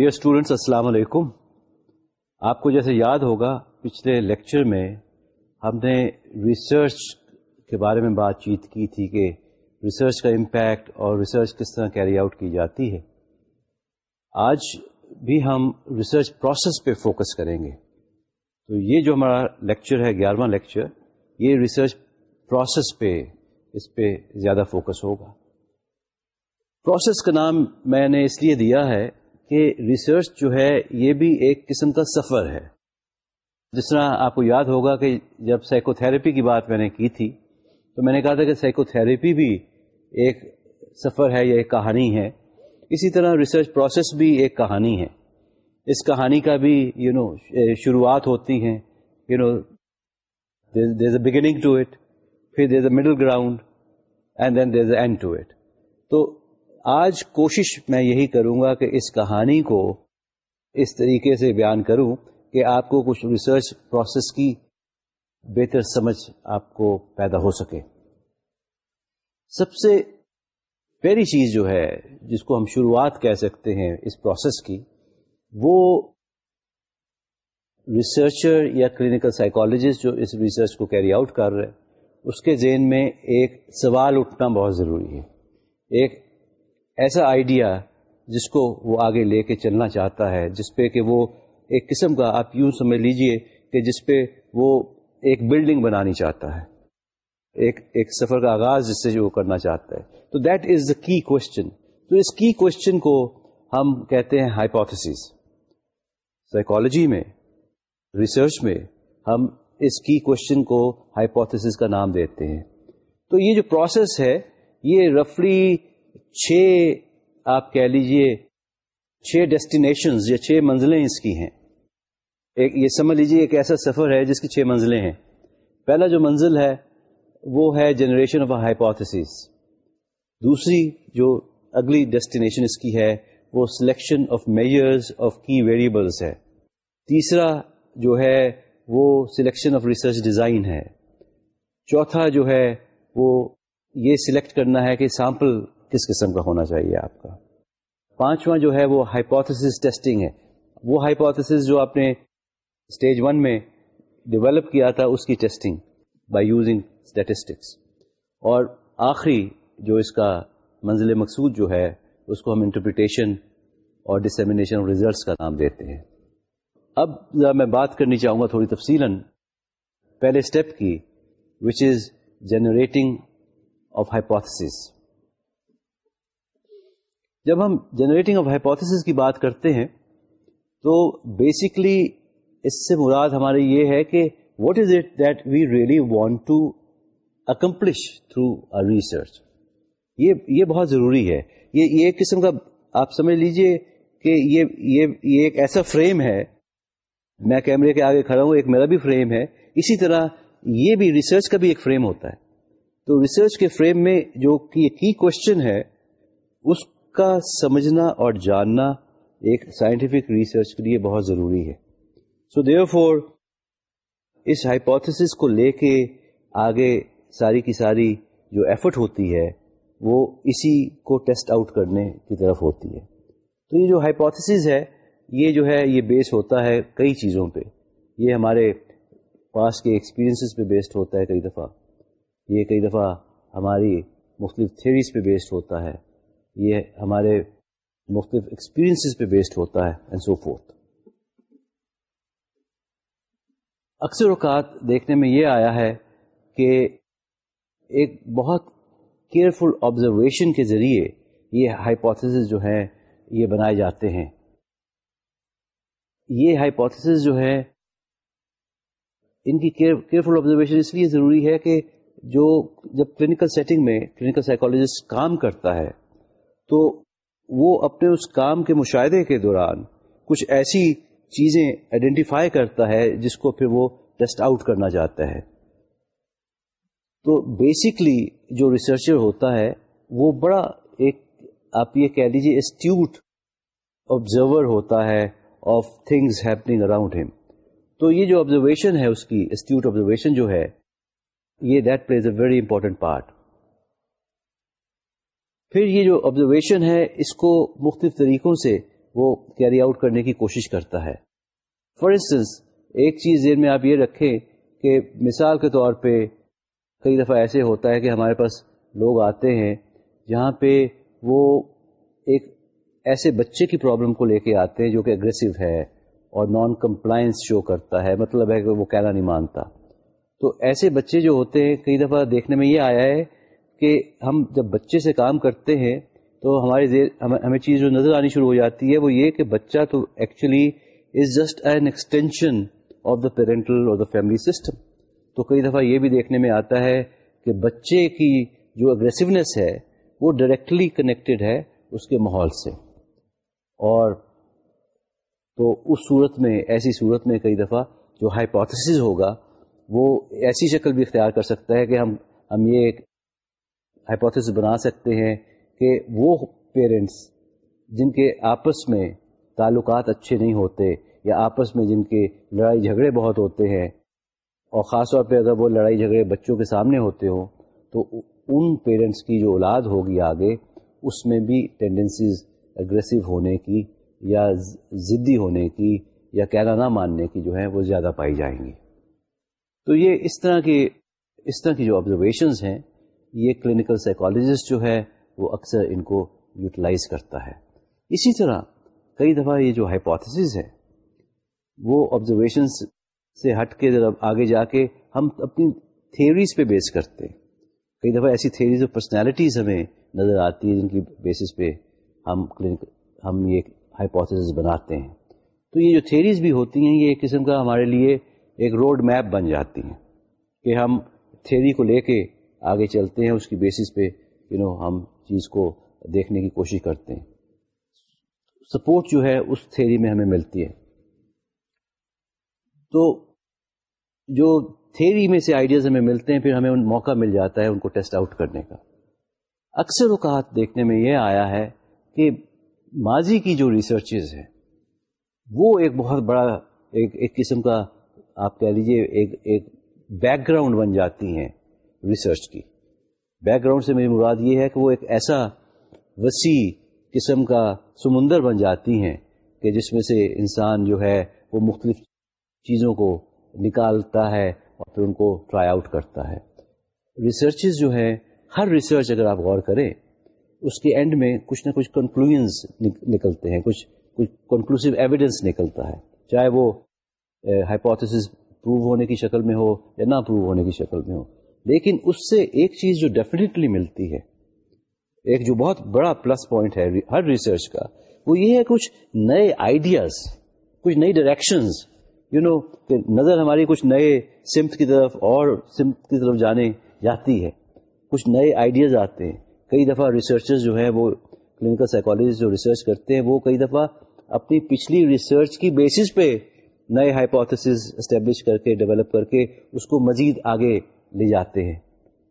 Dear students السلام علیکم آپ کو جیسے یاد ہوگا، پچھلے لیکچر میں ہم نے ریسرچ کے بارے میں بات چیت کی تھی کہ ریسرچ کا امپیکٹ اور ریسرچ کس طرح کیری آؤٹ کی جاتی ہے۔ آج بھی ہم ریسرچ پروسیس پہ فوکس کریں گے۔ تو یہ جو ہمارا لیکچر ہے، گیارہواں لیکچر یہ ریسرچ پروسیس پہ، اس پہ زیادہ فوکس ہوگا۔ پروسیس کا نام میں نے اس لیے دیا ہے کہ ریسرچ جو ہے یہ بھی ایک قسم کا سفر ہے۔ جس طرح آپ کو یاد ہوگا کہ جب سائیکو تھراپی کی بات میں نے کی تھی، تو میں نے کہا تھا کہ سائیکو تھراپی بھی ایک سفر ہے یا ایک کہانی ہے۔ اسی طرح ریسرچ پروسیس بھی ایک کہانی ہے۔ اس کہانی کا بھی یو نو شروعات ہوتی ہیں۔ You know there is a beginning to it پھر there is a middle ground and then there is an end to it تو آج کوشش میں یہی کروں گا کہ اس کہانی کو اس طریقے سے بیان کروں کہ آپ کو کچھ ریسرچ پروسیس کی بہتر سمجھ آپ کو پیدا ہو سکے۔ سب سے پہلی چیز جو ہے، جس کو ہم شروعات کہہ سکتے ہیں اس پروسیس کی، وہ ریسرچر یا کلینکل سائیکالوجسٹ جو اس ریسرچ کو کیری آؤٹ کر رہے، اس کے ذہن میں ایک سوال اٹھنا بہت ضروری ہے۔ ایک ایسا آئیڈیا جس کو وہ آگے لے کے چلنا چاہتا ہے، جس پہ کہ وہ ایک قسم کا، آپ یوں سمجھ لیجیے کہ جس پہ وہ ایک بلڈنگ بنانی چاہتا ہے، ایک ایک سفر کا آغاز جس سے جو وہ کرنا چاہتا ہے۔ تو دیٹ از دا کی کوشچن تو اس کی کوشچن کو ہم کہتے ہیں ہائپوتھس سائیکالوجی میں ریسرچ میں ہم اس کی کوشچن کو ہائپوتھس کا نام دیتے ہیں۔ تو یہ جو پروسیس ہے، یہ رفلی چھ آپ کہہ لیجیے، چھ ڈیسٹینیشنز یا چھ منزلیں اس کی ہیں۔ ایک یہ سمجھ لیجیے ایک ایسا سفر ہے جس کی چھ منزلیں ہیں۔ پہلا جو منزل ہے، وہ ہے جنریشن آف ہائپوتھس دوسری جو اگلی ڈیسٹینیشن اس کی ہے، وہ selection of measures of key variables ہے۔ تیسرا جو ہے، وہ سلیکشن آف ریسرچ ڈیزائن ہے۔ چوتھا جو ہے، وہ یہ سلیکٹ کرنا ہے کہ سیمپل کس قسم کا ہونا چاہیے آپ کا؟ پانچواں جو ہے وہ ہائپوتھس ٹیسٹنگ ہے۔ وہ ہائپوتھس جو آپ نے اسٹیج ون میں ڈیولپ کیا تھا، اس کی ٹیسٹنگ بائی یوزنگ اسٹیٹسٹکس اور آخری جو اس کا منزل مقصود جو ہے، اس کو ہم انٹرپریٹیشن اور ڈسمینیشن ریزلٹس کا نام دیتے ہیں۔ اب میں بات کرنی چاہوں گا تھوڑی تفصیل پہلے اسٹیپ کی which is generating of hypothesis جب ہم جنریٹنگ آف ہائپوتھس کی بات کرتے ہیں، تو بیسکلی اس سے مراد ہماری یہ ہے کہ what is it that we really want to accomplish through research یہ یہ بہت ضروری ہے۔ یہ یہ ایک قسم کا، آپ سمجھ لیجیے کہ یہ یہ یہ ایک ایسا فریم ہے۔ میں کیمرے کے آگے کھڑا ہوں، ایک میرا بھی فریم ہے۔ اسی طرح یہ بھی ریسرچ کا بھی ایک فریم ہوتا ہے۔ تو ریسرچ کے فریم میں جو کی کوشچن ہے، اس کا سمجھنا اور جاننا ایک سائنٹیفک ریسرچ کے لیے بہت ضروری ہے۔ سو دیو فور اس ہائپوتھس کو لے کے آگے ساری کی ساری جو ایفرٹ ہوتی ہے، وہ اسی کو ٹیسٹ آؤٹ کرنے کی طرف ہوتی ہے۔ تو یہ جو ہائپوتھس ہے، یہ جو ہے، یہ بیس ہوتا ہے کئی چیزوں پہ۔ یہ ہمارے پاس کے ایکسپیرئنس پہ بیسڈ ہوتا ہے کئی دفعہ۔ یہ کئی دفعہ ہماری مختلف تھیریز پہ بیسڈ ہوتا ہے۔ یہ ہمارے مختلف ایکسپیرئنس پہ بیسڈ ہوتا ہے اینڈ سو فورتھ اکثر اوقات دیکھنے میں یہ آیا ہے کہ ایک بہت کیئرفل آبزرویشن کے ذریعے یہ ہائپوتھس جو ہے یہ بنائے جاتے ہیں. یہ ہائپوتھس جو ہے ان کی کیئرفل آبزرویشن اس لیے ضروری ہے کہ جو جب کلینکل سیٹنگ میں کلینکل سائیکولوجسٹ کام کرتا ہے تو وہ اپنے اس کام کے مشاہدے کے دوران کچھ ایسی چیزیں آئیڈینٹیفائی کرتا ہے جس کو پھر وہ ٹیسٹ آؤٹ کرنا چاہتا ہے۔ تو بیسکلی جو ریسرچر ہوتا ہے وہ بڑا ایک آپ یہ کہہ لیجیے اسٹیوٹ آبزرور ہوتا ہے آف تھنگز ہیپنگ اراؤنڈ ہم تو یہ جو آبزرویشن ہے اس کی اسٹیوٹ آبزرویشن جو ہے، یہ that plays a very important part پھر یہ جو آبزرویشن ہے، اس کو مختلف طریقوں سے وہ کیری آؤٹ کرنے کی کوشش کرتا ہے۔ فار انسٹنس ایک چیز دیر میں آپ یہ رکھیں کہ مثال کے طور پہ کئی دفعہ ایسے ہوتا ہے کہ ہمارے پاس لوگ آتے ہیں جہاں پہ وہ ایک ایسے بچے کی پرابلم کو لے کے آتے ہیں جو کہ اگریسو ہے اور نان کمپلائنس شو کرتا ہے۔ مطلب ہے کہ وہ کہنا نہیں مانتا۔ تو ایسے بچے جو ہوتے ہیں، کئی دفعہ دیکھنے میں یہ آیا ہے کہ ہم جب بچے سے کام کرتے ہیں تو ہماری ہمیں چیز جو نظر آنی شروع ہو جاتی ہے وہ یہ کہ بچہ تو actually is just an extension of the parental اور دا فیملی سسٹم تو کئی دفعہ یہ بھی دیکھنے میں آتا ہے کہ بچے کی جو اگریسونیس ہے وہ ڈائریکٹلی کنیکٹڈ ہے اس کے ماحول سے۔ اور تو اس صورت میں، ایسی صورت میں کئی دفعہ جو ہائپوتھس ہوگا وہ ایسی شکل بھی اختیار کر سکتا ہے کہ ہم ہم یہ ہائپوتھس بنا سکتے ہیں کہ وہ پیرنٹس جن کے آپس میں تعلقات اچھے نہیں ہوتے یا آپس میں جن کے لڑائی جھگڑے بہت ہوتے ہیں اور خاص طور پہ اگر وہ لڑائی جھگڑے بچوں کے سامنے ہوتے ہوں تو ان پیرنٹس کی جو اولاد ہوگی آگے، اس میں بھی ٹینڈنسیز اگریسو ہونے کی یا ضدی ہونے کی یا کہنا نہ ماننے کی جو ہے وہ زیادہ پائی جائیں گی۔ تو یہ اس طرح کے، اس طرح کی جو آبزرویشنز ہیں یہ کلینکل سائیکالوجسٹ جو ہے وہ اکثر ان کو یوٹیلائز کرتا ہے۔ اسی طرح کئی دفعہ یہ جو ہائپوتھس ہے، وہ آبزرویشنس سے ہٹ کے ذرا آگے جا کے ہم اپنی تھیوریز پہ بیس کرتے ہیں۔ کئی دفعہ ایسی تھیوریز اور پرسنالٹیز ہمیں نظر آتی ہے جن کی بیسس پہ ہم کلینک ہم یہ ہائپوتھس بناتے ہیں۔ تو یہ جو تھیریز بھی ہوتی ہیں، یہ ایک قسم کا ہمارے لیے ایک روڈ میپ بن جاتی ہیں کہ ہم تھیری کو لے کے آگے چلتے ہیں، اس کی بیسس پہ یو نو ہم چیز کو دیکھنے کی کوشش کرتے ہیں۔ سپورٹ جو ہے، اس تھیری میں ہمیں ملتی ہے۔ تو جو تھیری میں سے آئیڈیاز ہمیں ملتے ہیں، پھر ہمیں ان موقع مل جاتا ہے، ان کو ٹیسٹ آؤٹ کرنے کا۔ اکثر اوقات دیکھنے میں یہ آیا ہے کہ ماضی کی جو ریسرچز ہیں، وہ ایک بہت بڑا، ایک ایک قسم کا آپ کہہ لیجیے ایک ایک بیک گراؤنڈ بن جاتی ہیں۔ ریسرچ کی۔ بیک گراؤنڈ سے میری مراد یہ ہے کہ وہ ایک ایسا وسیع قسم کا سمندر بن جاتی ہیں کہ جس میں سے انسان جو ہے وہ مختلف چیزوں کو نکالتا ہے اور پھر ان کو ٹرائی آؤٹ کرتا ہے۔ ریسرچز جو ہے ہر ریسرچ اگر آپ غور کریں، اس کے اینڈ میں کچھ نہ کچھ کنکلوژ نکلتے ہیں، کچھ کچھ کنکلوسو ایویڈینس نکلتا ہے۔ چاہے وہ ہائپوتھس پروو ہونے کی شکل میں ہو یا نہ پروو ہونے کی شکل میں ہو۔ لیکن اس سے ایک چیز جو ڈیفینیٹلی ملتی ہے، ایک جو بہت بڑا پلس پوائنٹ ہے ہر ریسرچ کا، وہ یہ ہے کچھ نئے آئیڈیاز کچھ نئی ڈائریکشنز یو نو کہ نظر ہماری کچھ نئے سمت کی طرف اور سمت کی طرف جانے جاتی ہے۔ کچھ نئے آئیڈیاز آتے ہیں۔ کئی دفعہ ریسرچرز جو ہیں وہ کلینکل سائیکالوجسٹ جو ریسرچ کرتے ہیں، وہ کئی دفعہ اپنی پچھلی ریسرچ کی بیسس پہ نئے ہائپوتھس اسٹیبلش کر کے ڈیولپ کر کے اس کو مزید آگے لے جاتے ہیں۔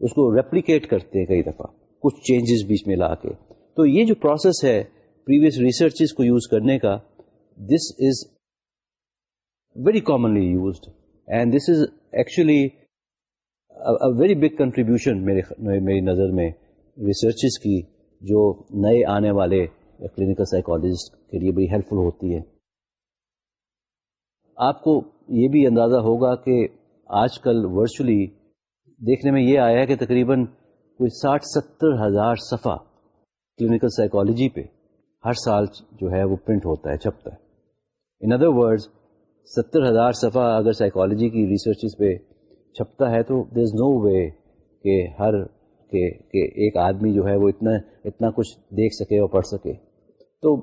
اس کو ریپلیکیٹ کرتے ہیں کئی دفعہ۔ کچھ چینجز بیچ میں لا کے۔ تو یہ جو پروسیس ہے پریویس ریسرچ کو یوز کرنے کا this is very commonly used and this is actually very big contribution میری نظر میں ریسرچز کی، جو نئے آنے والے کلینکل سائیکالوجسٹ کے لیے بڑی ہیلپ فل ہوتی ہے آپ کو یہ بھی اندازہ ہوگا کہ آج کل ورچولی دیکھنے میں یہ آیا ہے کہ تقریباً کوئی ساٹھ ستر ہزار صفحہ کلینکل سائیکالوجی پہ ہر سال جو ہے وہ پرنٹ ہوتا ہے چھپتا ہے۔ ان ادر ورڈز ستر ہزار صفحہ اگر سائیکالوجی کی ریسرچز پہ چھپتا ہے تو دیر از نو وے کہ ہر کہ, کہ ایک آدمی جو ہے وہ اتنا اتنا کچھ دیکھ سکے اور پڑھ سکے۔ تو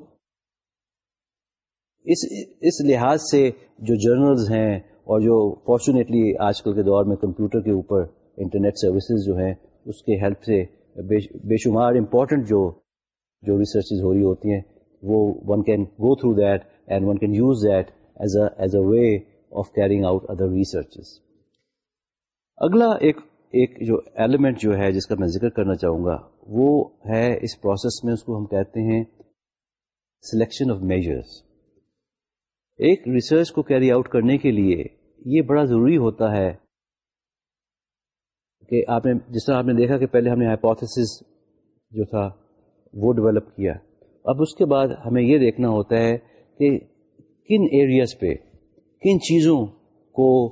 اس اس لحاظ سے جو جرنلز ہیں اور جو فارچونیٹلی آج کل کے دور میں کمپیوٹر کے اوپر انٹرنیٹ سروسز جو ہیں، اس کے ہیلپ سے بے شمار امپورٹنٹ جو جو ریسرچز ہو رہی ہوتی ہیں، وہ one can go through that and one can use that as a as a way of carrying out other researches اگلا ایک ایک جو ایلیمنٹ جو ہے، جس کا میں ذکر کرنا چاہوں گا، وہ ہے اس پروسیس میں اس کو ہم کہتے ہیں سلیکشن آف میجرس ایک ریسرچ کو کیری آؤٹ کرنے کے لیے یہ بڑا ضروری ہوتا ہے کہ آپ نے جس طرح آپ نے دیکھا کہ پہلے ہم نے ہائپوتھس جو تھا، وہ ڈیولپ کیا۔ اب اس کے بعد ہمیں یہ دیکھنا ہوتا ہے کہ کن ایریاز پہ، کن چیزوں کو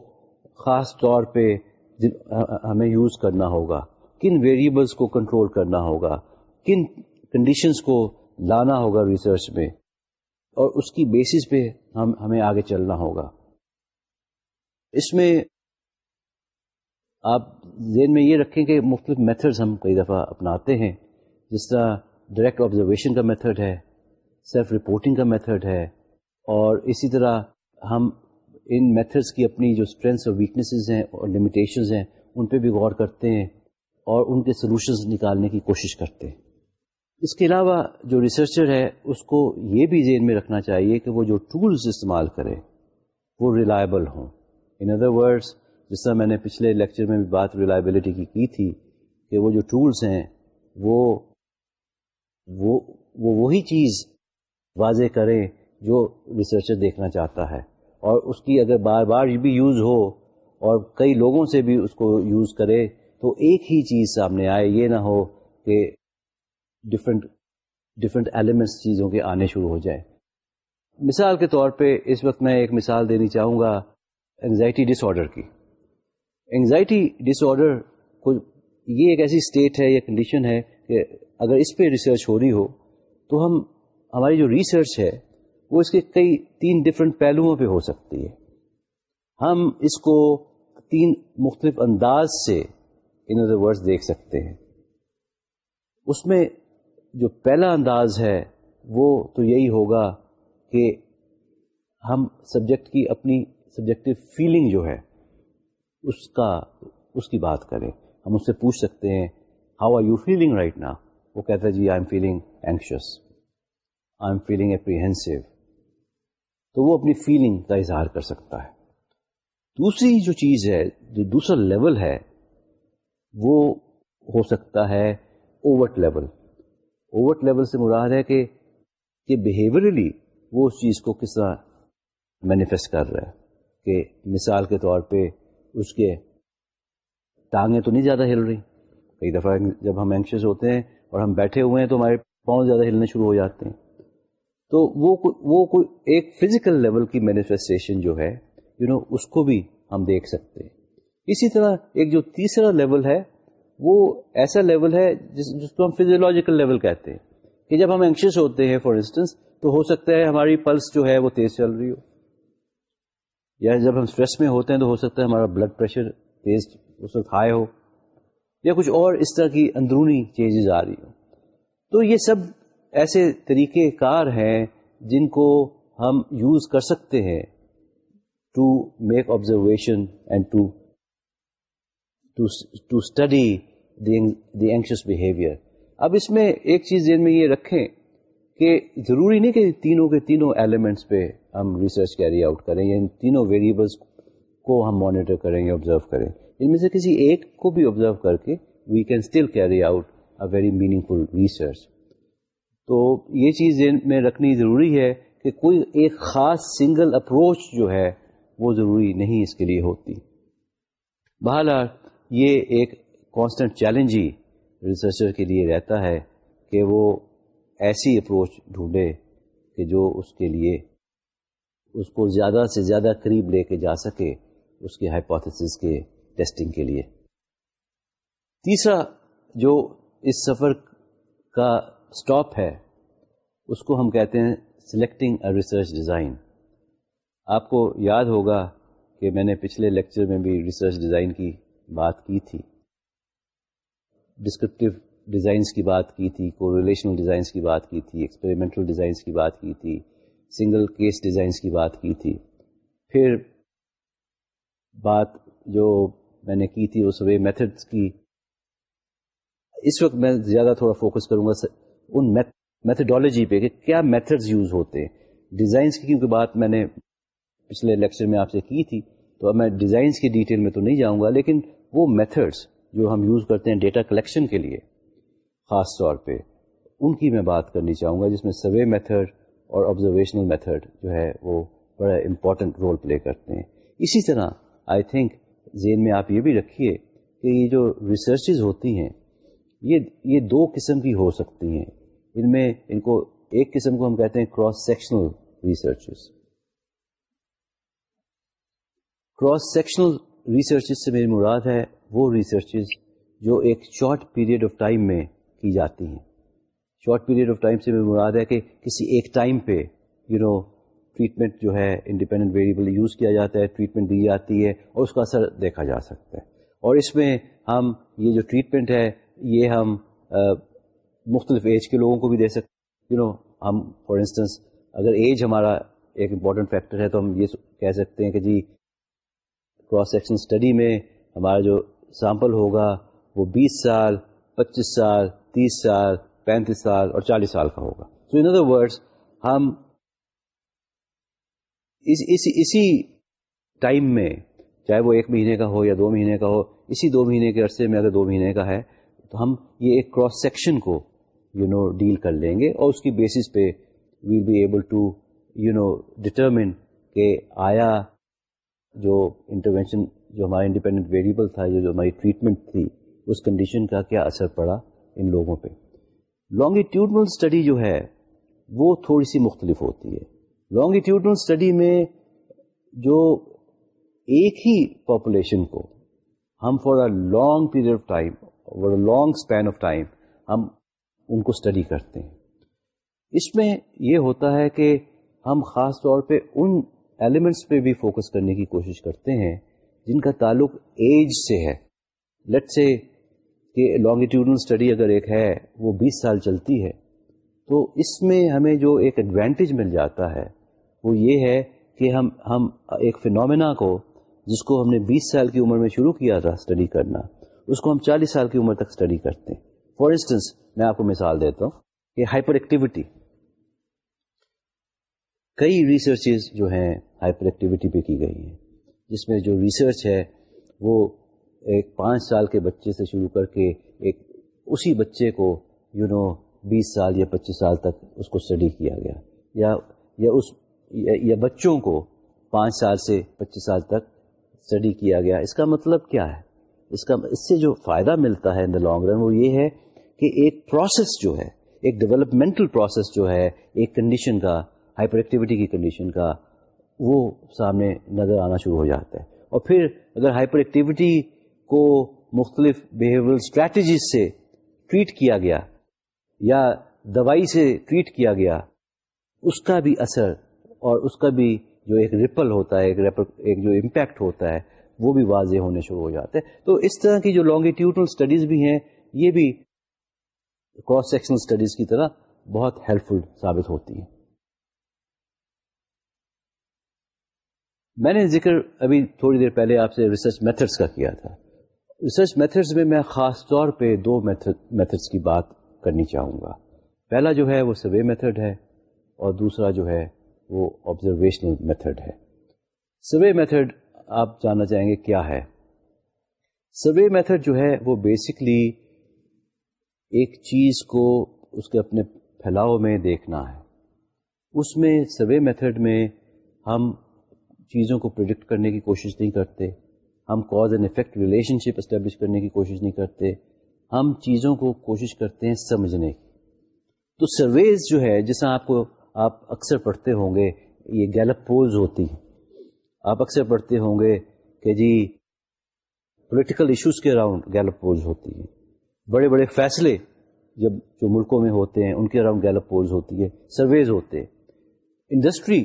خاص طور پہ ہمیں یوز کرنا ہوگا۔ کن ویریبلس کو کنٹرول کرنا ہوگا۔ کن کنڈیشنز کو لانا ہوگا ریسرچ میں۔ اور اس کی بیسس پہ ہم ہمیں آگے چلنا ہوگا۔ اس میں آپ ذہن میں یہ رکھیں کہ مختلف میتھڈز ہم کئی دفعہ اپناتے ہیں۔ جس طرح ڈائریکٹ آبزرویشن کا میتھڈ ہے سیلف رپورٹنگ کا میتھڈ ہے، اور اسی طرح ہم ان میتھڈس کی اپنی جو اسٹرینتھس اور ویکنیسز ہیں اور لمیٹیشنز ہیں، ان پہ بھی غور کرتے ہیں اور ان کے سلوشنز نکالنے کی کوشش کرتے ہیں۔ اس کے علاوہ جو ریسرچر ہے، اس کو یہ بھی ذہن میں رکھنا چاہیے کہ وہ جو ٹولز استعمال کرے، وہ ریلائبل ہوں۔ ان ادر ورڈس جس طرح میں نے پچھلے لیکچر میں بھی بات ریلائبلٹی کی کی تھی کہ وہ جو ٹولس ہیں، وہ وہ وہ وہی چیز واضح کریں جو ریسرچر دیکھنا چاہتا ہے۔ اور اس کی اگر بار بار بھی یوز ہو اور کئی لوگوں سے بھی اس کو یوز کرے تو ایک ہی چیز سامنے آئے، یہ نہ ہو کہ ڈفرینٹ ڈفرینٹ ایلیمنٹس چیزوں کے آنے شروع ہو جائے مثال کے طور پہ اس وقت میں ایک مثال دینی چاہوں گا انگزائٹی ڈس آرڈر کی۔ انگزائٹی ڈس آرڈر کو یہ ایک ایسی اسٹیٹ ہے یا کنڈیشن ہے کہ اگر اس پہ ریسرچ ہو رہی ہو، تو ہم ہماری جو ریسرچ ہے، وہ اس کے کئی تین ڈفرینٹ پہلوؤں پہ ہو سکتی ہے۔ ہم اس کو تین مختلف انداز سے ان ادر ورڈ دیکھ سکتے ہیں۔ اس میں جو پہلا انداز ہے، وہ تو یہی ہوگا کہ ہم سبجیکٹ کی اپنی سبجیکٹو فیلنگ جو ہے اس کا، اس کی بات کریں۔ ہم اس سے پوچھ سکتے ہیں how are you feeling right نا وہ کہتا ہے جی I am feeling anxious I am feeling apprehensive تو وہ اپنی فیلنگ کا اظہار کر سکتا ہے۔ دوسری جو چیز ہے، جو دوسرا لیول ہے، وہ ہو سکتا ہے اوورٹ لیول اوورٹ لیول سے مراد ہے کہ بہیورلی وہ اس چیز کو کس طرح مینیفیسٹ کر رہا ہے۔ کہ مثال کے طور پہ اس کے ٹانگیں تو نہیں زیادہ ہل رہی۔ کئی دفعہ جب ہم اینکشیس ہوتے ہیں اور ہم بیٹھے ہوئے ہیں تو ہمارے پاؤں زیادہ ہلنے شروع ہو جاتے ہیں۔ تو وہ وہ کوئی ایک فزیکل لیول کی مینیفیسٹیشن جو ہے یو you نو know, اس کو بھی ہم دیکھ سکتے ہیں۔ اسی طرح ایک جو تیسرا لیول ہے وہ ایسا لیول ہے جس جس کو ہم فزیولوجیکل لیول کہتے ہیں۔ کہ جب ہم اینکشیس ہوتے ہیں فار انسٹنس تو ہو سکتا ہے ہماری پلس جو ہے وہ تیز چل رہی ہو۔ یا جب ہم اسٹریس میں ہوتے ہیں تو ہو سکتا ہے ہمارا بلڈ پریشر تیز اس وقت ہائی ہو یا کچھ اور اس طرح کی اندرونی چینجز آ رہی ہوں۔ تو یہ سب ایسے طریقے کار ہیں جن کو ہم یوز کر سکتے ہیں to make observation and to to study the anxious behaviour اب اس میں ایک چیز ذہن میں یہ رکھیں کہ ضروری نہیں کہ تینوں کے تینوں ایلیمنٹس پہ ہم ریسرچ کیری آؤٹ کریں یا ان تینوں ویریبلس کو ہم مانیٹر کریں یا آبزرو کریں۔ ان میں سے کسی ایک کو بھی آبزرو کر کے we can still carry out a very meaningful research تو یہ چیز میں رکھنی ضروری ہے کہ کوئی ایک خاص سنگل اپروچ جو ہے وہ ضروری نہیں اس کے لیے ہوتی۔ بہرحال یہ ایک کانسٹنٹ چیلنج ہی ریسرچر کے لیے رہتا ہے کہ وہ ایسی اپروچ ڈھونڈے کہ جو اس کے لیے اس کو زیادہ سے زیادہ قریب لے کے جا سکے اس کے ہائپوتھس کے ٹیسٹنگ کے لیے۔ تیسرا، جو اس سفر کا اسٹاپ ہے، اس کو ہم کہتے ہیں سلیکٹنگ اے ریسرچ ڈیزائن۔ آپ کو یاد ہوگا کہ میں نے پچھلے لیکچر میں بھی ریسرچ ڈیزائن کی بات کی تھی۔ ڈسکرپٹیو ڈیزائنس کی بات کی تھی کو ریلیشنل ڈیزائنس کی بات کی تھی ایکسپیریمنٹل ڈیزائنس کی بات کی تھی سنگل کیس ڈیزائنس کی بات کی تھی۔ پھر بات جو میں نے کی تھی، وہ سوے میتھڈس کی۔ اس وقت میں زیادہ تھوڑا فوکس کروں گا، ان میتھڈالوجی پہ کہ کیا میتھڈز یوز ہوتے ہیں۔ ڈیزائنس کی کیونکہ بات میں نے پچھلے لیکچر میں آپ سے کی تھی، تو اب میں ڈیزائنس کی ڈیٹیل میں تو نہیں جاؤں گا، لیکن وہ میتھڈس جو ہم یوز کرتے ہیں ڈیٹا کلیکشن کے لیے خاص طور پہ۔ ان کی میں بات کرنی چاہوں گا جس میں سوے میتھڈ اور آبزرویشنل میتھڈ جو ہے وہ بڑا امپورٹنٹ رول پلے کرتے ہیں۔ اسی طرح آئی تھنک زین میں آپ یہ بھی رکھیے کہ یہ جو ریسرچز ہوتی ہیں، یہ یہ دو قسم کی ہو سکتی ہیں۔ ان میں ان کو ایک قسم کو ہم کہتے ہیں cross sectional researches cross sectional researches سے میری مراد ہے وہ ریسرچز جو ایک شارٹ پیریڈ آف ٹائم میں کی جاتی ہیں۔ شارٹ پیریڈ آف ٹائم سے میری مراد ہے کہ کسی ایک ٹائم پہ یو نو ٹریٹمنٹ جو ہے انڈیپینڈنٹ ویریبل یوز کیا جاتا ہے ٹریٹمنٹ دی جاتی ہے اور اس کا اثر دیکھا جا سکتا ہے۔ اور اس میں ہم یہ جو ٹریٹمنٹ ہے، یہ ہم مختلف ایج کے لوگوں کو بھی دے سکتے یو نو ہم فار انسٹنس اگر ایج ہمارا ایک امپورٹنٹ فیکٹر ہے تو ہم یہ کہہ سکتے ہیں کہ جی کراس سیکشن اسٹڈی میں ہمارا جو سیمپل ہوگا وہ بیس سال پچیس سال، تیس سال، پینتیس سال اور چالیس سال کا ہوگا۔ سو ان ادر ورڈس ہم اسی ٹائم میں، چاہے وہ ایک مہینے کا ہو یا دو مہینے کا ہو، اسی دو مہینے کے عرصے میں اگر دو مہینے کا ہے، تو ہم یہ ایک کراس سیکشن کو یو نو ڈیل کر لیں گے اور اس کی بیسس پہ we'll be able to you know determine کہ آیا جو انٹروینشن جو ہمارا انڈیپینڈنٹ ویریبل تھا، جو ہماری ٹریٹمنٹ تھی اس کنڈیشن کا کیا اثر پڑا ان لوگوں پہ۔ لانگیٹیوڈنل اسٹڈی جو ہے، وہ تھوڑی سی مختلف ہوتی ہے۔ لانگیٹیوڈنل اسٹڈی میں جو ایک ہی پاپولیشن کو ہم for a long period of time for a long span of time ہم ان کو اسٹڈی کرتے ہیں۔ اس میں یہ ہوتا ہے کہ ہم خاص طور پہ ان ایلیمنٹس پہ بھی فوکس کرنے کی کوشش کرتے ہیں جن کا تعلق ایج سے ہے۔ لٹ سے کہ لانگیٹیوڈنل اسٹڈی اگر ایک ہے، وہ بیس سال چلتی ہے۔ تو اس میں ہمیں جو ایک ایڈوانٹیج مل جاتا ہے، وہ یہ ہے کہ ہم ہم ایک فنومینا کو، جس کو ہم نے بیس سال کی عمر میں شروع کیا تھا اسٹڈی کرنا، اس کو ہم چالیس سال کی عمر تک اسٹڈی کرتے ہیں۔ فار انسٹنس میں آپ کو مثال دیتا ہوں کہ ہائپر ایکٹیویٹی کئی ریسرچز جو ہیں ہائپر ایکٹیویٹی پہ کی گئی ہیں۔ جس میں جو ریسرچ ہے، وہ ایک پانچ سال کے بچے سے شروع کر کے ایک اسی بچے کو یو نو بیس سال یا پچیس سال تک اس کو اسٹڈی کیا گیا۔ یا یا اس، یا بچوں کو پانچ سال سے پچیس سال تک اسٹڈی کیا گیا۔ اس کا مطلب کیا ہے؟ اس کا، اس سے جو فائدہ ملتا ہے ان دا لانگ رن وہ یہ ہے کہ ایک پروسیس جو ہے، ایک ڈیولپمنٹل پروسیس جو ہے، ایک کنڈیشن کا ہائپر ایکٹیویٹی کی کنڈیشن کا وہ سامنے نظر آنا شروع ہو جاتا ہے۔ اور پھر اگر ہائپر ایکٹیویٹی کو مختلف بیہیویئر اسٹریٹجیز سے ٹریٹ کیا گیا یا دوائی سے ٹریٹ کیا گیا، اس کا بھی اثر اور اس کا بھی جو ایک ریپل ہوتا ہے، ایک ایک جو امپیکٹ ہوتا ہے، وہ بھی واضح ہونے شروع ہو جاتے ہیں۔ تو اس طرح کی جو لانگیٹیوڈنل اسٹڈیز بھی ہیں، یہ بھی کراس سیکشنل اسٹڈیز کی طرح بہت ہیلپ فل ثابت ہوتی ہیں۔ میں نے ذکر ابھی تھوڑی دیر پہلے آپ سے ریسرچ میتھڈس کا کیا تھا۔ ریسرچ میتھڈس میں میں خاص طور پہ دو میتھڈس کی بات کرنی چاہوں گا۔ پہلا جو ہے وہ سوے میتھڈ ہے اور دوسرا جو ہے وہ آبزرویشنل میتھڈ ہے۔ سوے میتھڈ آپ جاننا چاہیں گے کیا ہے؟ سوے میتھڈ جو ہے وہ بیسکلی ایک چیز کو اس کے اپنے پھیلاؤ میں دیکھنا ہے۔ اس میں سوے میتھڈ میں ہم چیزوں کو پروڈکٹ کرنے کی کوشش نہیں کرتے۔ ہم cause and effect relationship establish کرنے کی کوشش نہیں کرتے، ہم چیزوں کو کوشش کرتے ہیں سمجھنے کی۔ تو سرویز جو ہے جیسا آپ کو، آپ اکثر پڑھتے ہوں گے، یہ گیلپ پولز ہوتی آپ اکثر پڑھتے ہوں گے کہ جی پولیٹیکل ایشوز کے اراؤنڈ گیلپ پولز ہوتی ہیں۔ بڑے بڑے فیصلے جب جو ملکوں میں ہوتے ہیں، ان کے اراؤنڈ گیلپ پولز ہوتی ہے سرویز ہوتے ہیں۔ انڈسٹری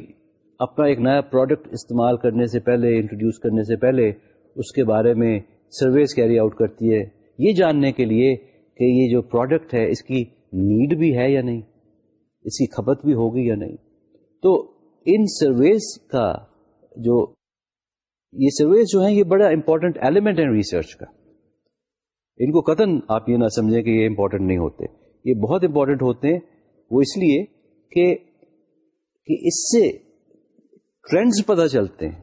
اپنا ایک نیا پروڈکٹ استعمال کرنے سے پہلے انٹروڈیوس کرنے سے پہلے اس کے بارے میں سرویز کیری آؤٹ کرتی ہے۔ یہ جاننے کے لیے کہ یہ جو پروڈکٹ ہے، اس کی نیڈ بھی ہے یا نہیں؟ اس کی کھپت بھی ہوگی یا نہیں؟ تو ان سرویز کا جو یہ سرویز جو ہیں، یہ بڑا امپورٹنٹ ایلیمنٹ ہے ریسرچ کا۔ ان کو قطن آپ یہ نہ سمجھیں کہ یہ امپورٹنٹ نہیں ہوتے۔ یہ بہت امپورٹنٹ ہوتے ہیں۔ وہ اس لیے کہ کہ اس سے ٹرینڈز پتہ چلتے ہیں۔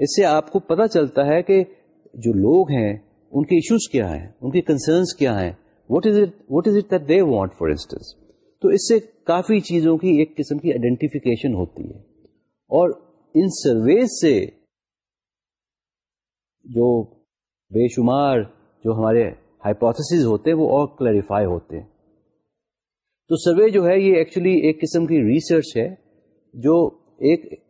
اس سے آپ کو پتہ چلتا ہے کہ جو لوگ ہیں، ان کے ایشوز کیا ہیں؟ ان کے کنسرنس کیا ہیں؟ What is it what is it that they want for instance تو اس سے کافی چیزوں کی ایک قسم کی آئیڈینٹیفیکیشن ہوتی ہے۔ اور ان سرویز سے جو بے شمار جو ہمارے ہائپوتھس ہوتے ہیں، وہ اور کلیریفائی ہوتے ہیں۔ تو سروے جو ہے، یہ ایکچولی ایک قسم کی ریسرچ ہے، جو ایک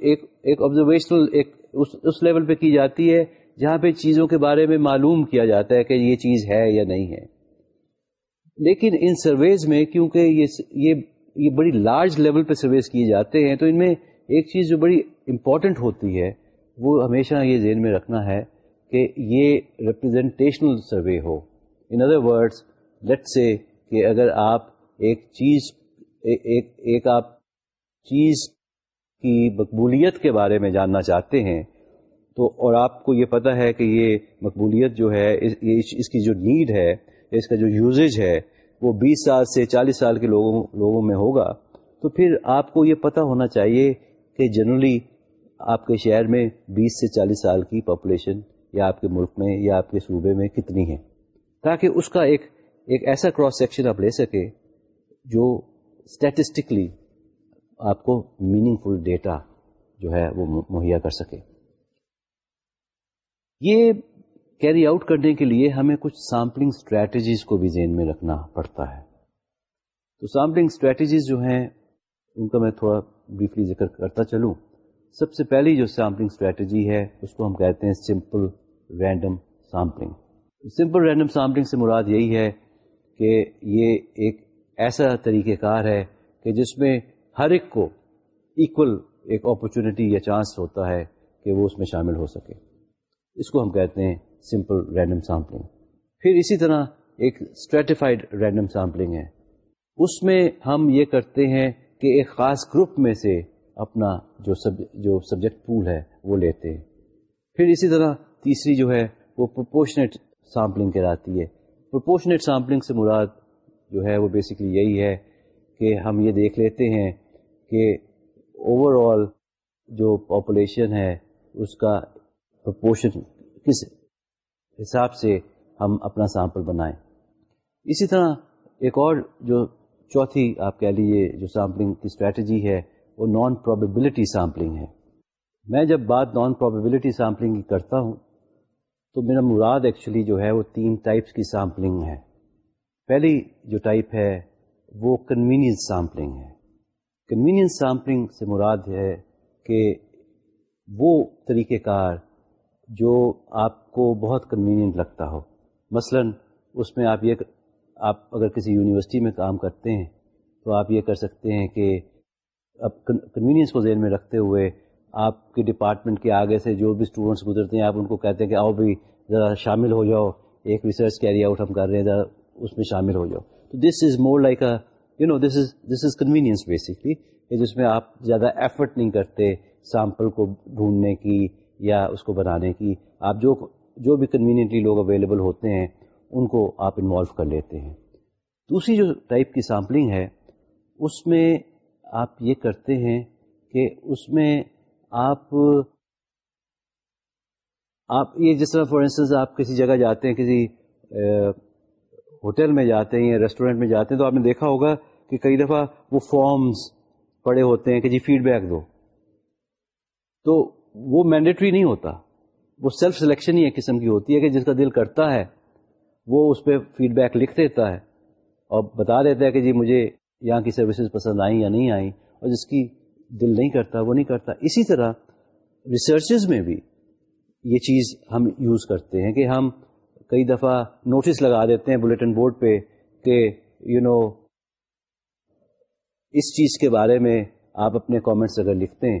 ایک ایک آبزرویشنل ایک اس لیول پہ کی جاتی ہے جہاں پہ چیزوں کے بارے میں معلوم کیا جاتا ہے کہ یہ چیز ہے یا نہیں ہے۔ لیکن ان سرویز میں کیونکہ یہ یہ یہ بڑی لارج لیول پہ سرویز کیے جاتے ہیں تو ان میں ایک چیز جو بڑی امپورٹنٹ ہوتی ہے، وہ ہمیشہ یہ ذہن میں رکھنا ہے کہ یہ representational survey who. In other words let say کہ اگر آپ ایک چیز، ایک ایک آپ چیز کی مقبولیت کے بارے میں جاننا چاہتے ہیں، تو اور آپ کو یہ پتہ ہے کہ یہ مقبولیت جو ہے، اس کی جو نیڈ ہے، اس کا جو یوزیج ہے، وہ بیس سال سے چالیس سال کے لوگوں لوگوں میں ہوگا۔ تو پھر آپ کو یہ پتہ ہونا چاہیے کہ جنرلی آپ کے شہر میں بیس سے چالیس سال کی پاپولیشن یا آپ کے ملک میں یا آپ کے صوبے میں کتنی ہے تاکہ اس کا ایک ایک ایسا کراس سیکشن آپ لے سکے جو اسٹیٹسٹکلی آپ کو میننگ فل ڈیٹا جو ہے وہ مہیا کر سکے۔ یہ کیری آؤٹ کرنے کے لیے ہمیں کچھ سامپلنگ اسٹریٹجیز کو بھی ذہن میں رکھنا پڑتا ہے۔ تو سامپلنگ اسٹریٹجیز جو ہیں، ان کا میں تھوڑا بریفلی ذکر کرتا چلوں۔ سب سے پہلی جو سیمپلنگ اسٹریٹجی ہے، اس کو ہم کہتے ہیں simple random sampling simple random sampling سے مراد یہی ہے کہ یہ ایک ایسا طریقہ کار ہے کہ جس میں ہر ایک کو ایکول ایک اپرچونٹی یا چانس ہوتا ہے کہ وہ اس میں شامل ہو سکے۔ اس کو ہم کہتے ہیں سمپل رینڈم سامپلنگ پھر اسی طرح ایک اسٹریٹیفائڈ رینڈم سامپلنگ ہے۔ اس میں ہم یہ کرتے ہیں کہ ایک خاص گروپ میں سے اپنا جو سب جو سبجیکٹ پول ہے وہ لیتے ہیں۔ پھر اسی طرح تیسری جو ہے وہ پروپورشنیٹ سامپلنگ کراتی ہے۔ پروپورشنیٹ سامپلنگ سے مراد جو ہے وہ بیسکلی یہی ہے کہ ہم یہ دیکھ لیتے ہیں کہ اوور آل جو پاپولیشن ہے، اس کا پرپورشن کس حساب سے ہم اپنا سیمپل بنائیں۔ اسی طرح ایک اور جو چوتھی آپ کہہ لیجیے جو سیمپلنگ کی اسٹریٹجی ہے، وہ نان پرابیبلٹی سیمپلنگ ہے۔ میں جب بات نان پرابیبلٹی سیمپلنگ کی کرتا ہوں، تو میرا مراد ایکچولی جو ہے، وہ تین ٹائپس کی سیمپلنگ ہے۔ پہلی جو ٹائپ ہے وہ کنوینئنس سیمپلنگ ہے۔ کنوینئنس سیمپلنگ سے مراد ہے کہ وہ طریقہ کار جو آپ کو بہت کنوینئنٹ لگتا ہو۔ مثلا اس میں آپ یہ آپ اگر کسی یونیورسٹی میں کام کرتے ہیں تو آپ یہ کر سکتے ہیں کہ اب کنوینئنس کو ذہن میں رکھتے ہوئے آپ کے ڈپارٹمنٹ کے آگے سے جو بھی اسٹوڈنٹس گزرتے ہیں آپ ان کو کہتے ہیں کہ آؤ بھی ذرا شامل ہو جاؤ، ایک ریسرچ کیری آؤٹ ہم کر رہے ہیں، ذرا اس میں شامل ہو جاؤ۔ تو this is more like a you know this is this is convenience basically جس میں آپ زیادہ ایفرٹ نہیں کرتے سیمپل کو ڈھونڈنے کی یا اس کو بنانے کی، آپ جو جو بھی کنوینئنٹلی لوگ اویلیبل ہوتے ہیں، ان کو آپ انوالو کر لیتے ہیں۔ دوسری جو ٹائپ کی سیمپلنگ ہے، اس میں آپ یہ کرتے ہیں کہ اس میں آپ آپ یہ جس طرح فار انسٹنس آپ کسی جگہ جاتے ہیں، کسی ہوٹل میں جاتے ہیں یا ریسٹورینٹ میں جاتے ہیں، تو آپ نے دیکھا ہوگا کہ کئی دفعہ وہ فارمز پڑے ہوتے ہیں کہ جی فیڈ بیک دو۔ تو وہ مینڈیٹری نہیں ہوتا۔ وہ سیلف سلیکشن ہی ایک قسم کی ہوتی ہے کہ جس کا دل کرتا ہے، وہ اس پہ فیڈ بیک لکھ دیتا ہے اور بتا دیتا ہے کہ جی مجھے یہاں کی سروسز پسند آئیں یا نہیں آئیں اور جس کی دل نہیں کرتا وہ نہیں کرتا۔ اسی طرح ریسرچز میں بھی یہ چیز ہم یوز کرتے ہیں کہ ہم کئی دفعہ نوٹس لگا دیتے ہیں بلیٹن بورڈ پہ کہ یو you نو know, اس چیز کے بارے میں آپ اپنے کامنٹس اگر لکھتے ہیں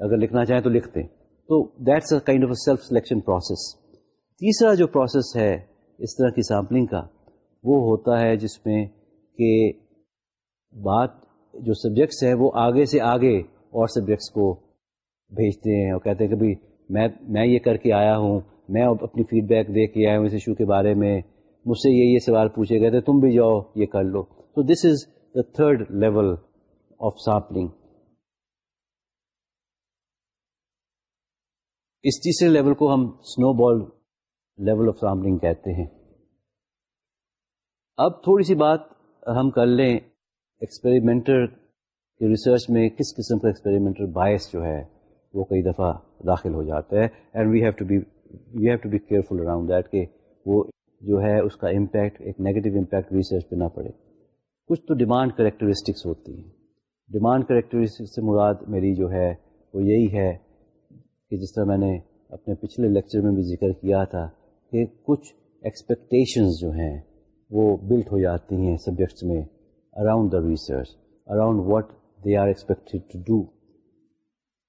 اگر لکھنا چاہیں تو لکھتے ہیں۔ تو that's a kind of a self selection process تیسرا جو پروسیس ہے اس طرح کی سیمپلنگ کا وہ ہوتا ہے جس میں کہ بات جو سبجیکٹس ہیں وہ آگے سے آگے اور سبجیکٹس کو بھیجتے ہیں اور کہتے ہیں کہ بھائی میں میں یہ کر کے آیا ہوں میں اپنی فیڈ بیک دے کے آیا ہوں اس ایشو کے بارے میں۔ مجھ سے یہ یہ سوال پوچھے گئے تھے، تم بھی جاؤ، یہ کر لو۔ تو this is the third level of sampling اس تیسرے لیول کو ہم سنو بال لیول آف سامپلنگ کہتے ہیں۔ اب تھوڑی سی بات ہم کر لیں۔ ایکسپیریمنٹر کی ریسرچ میں کس قسم کا ایکسپیریمنٹر باعث جو ہے، وہ کئی دفعہ داخل ہو جاتا ہے۔ And we have to be we have to be careful around that کہ وہ جو ہے اس کا امپیکٹ ایک نیگیٹو امپیکٹ ریسرچ پہ نہ پڑے۔ کچھ تو ڈیمانڈ کریکٹرسٹکس ہوتی ہیں۔ ڈیمانڈ کریکٹرسٹکس سے مراد میری جو ہے وہ یہی ہے کہ جس طرح میں نے اپنے پچھلے لیکچر میں بھی ذکر کیا تھا کہ کچھ ایکسپیکٹیشنز جو ہیں وہ بلٹ ہو جاتی ہیں سبجیکٹس میں around the research around what they are expected to do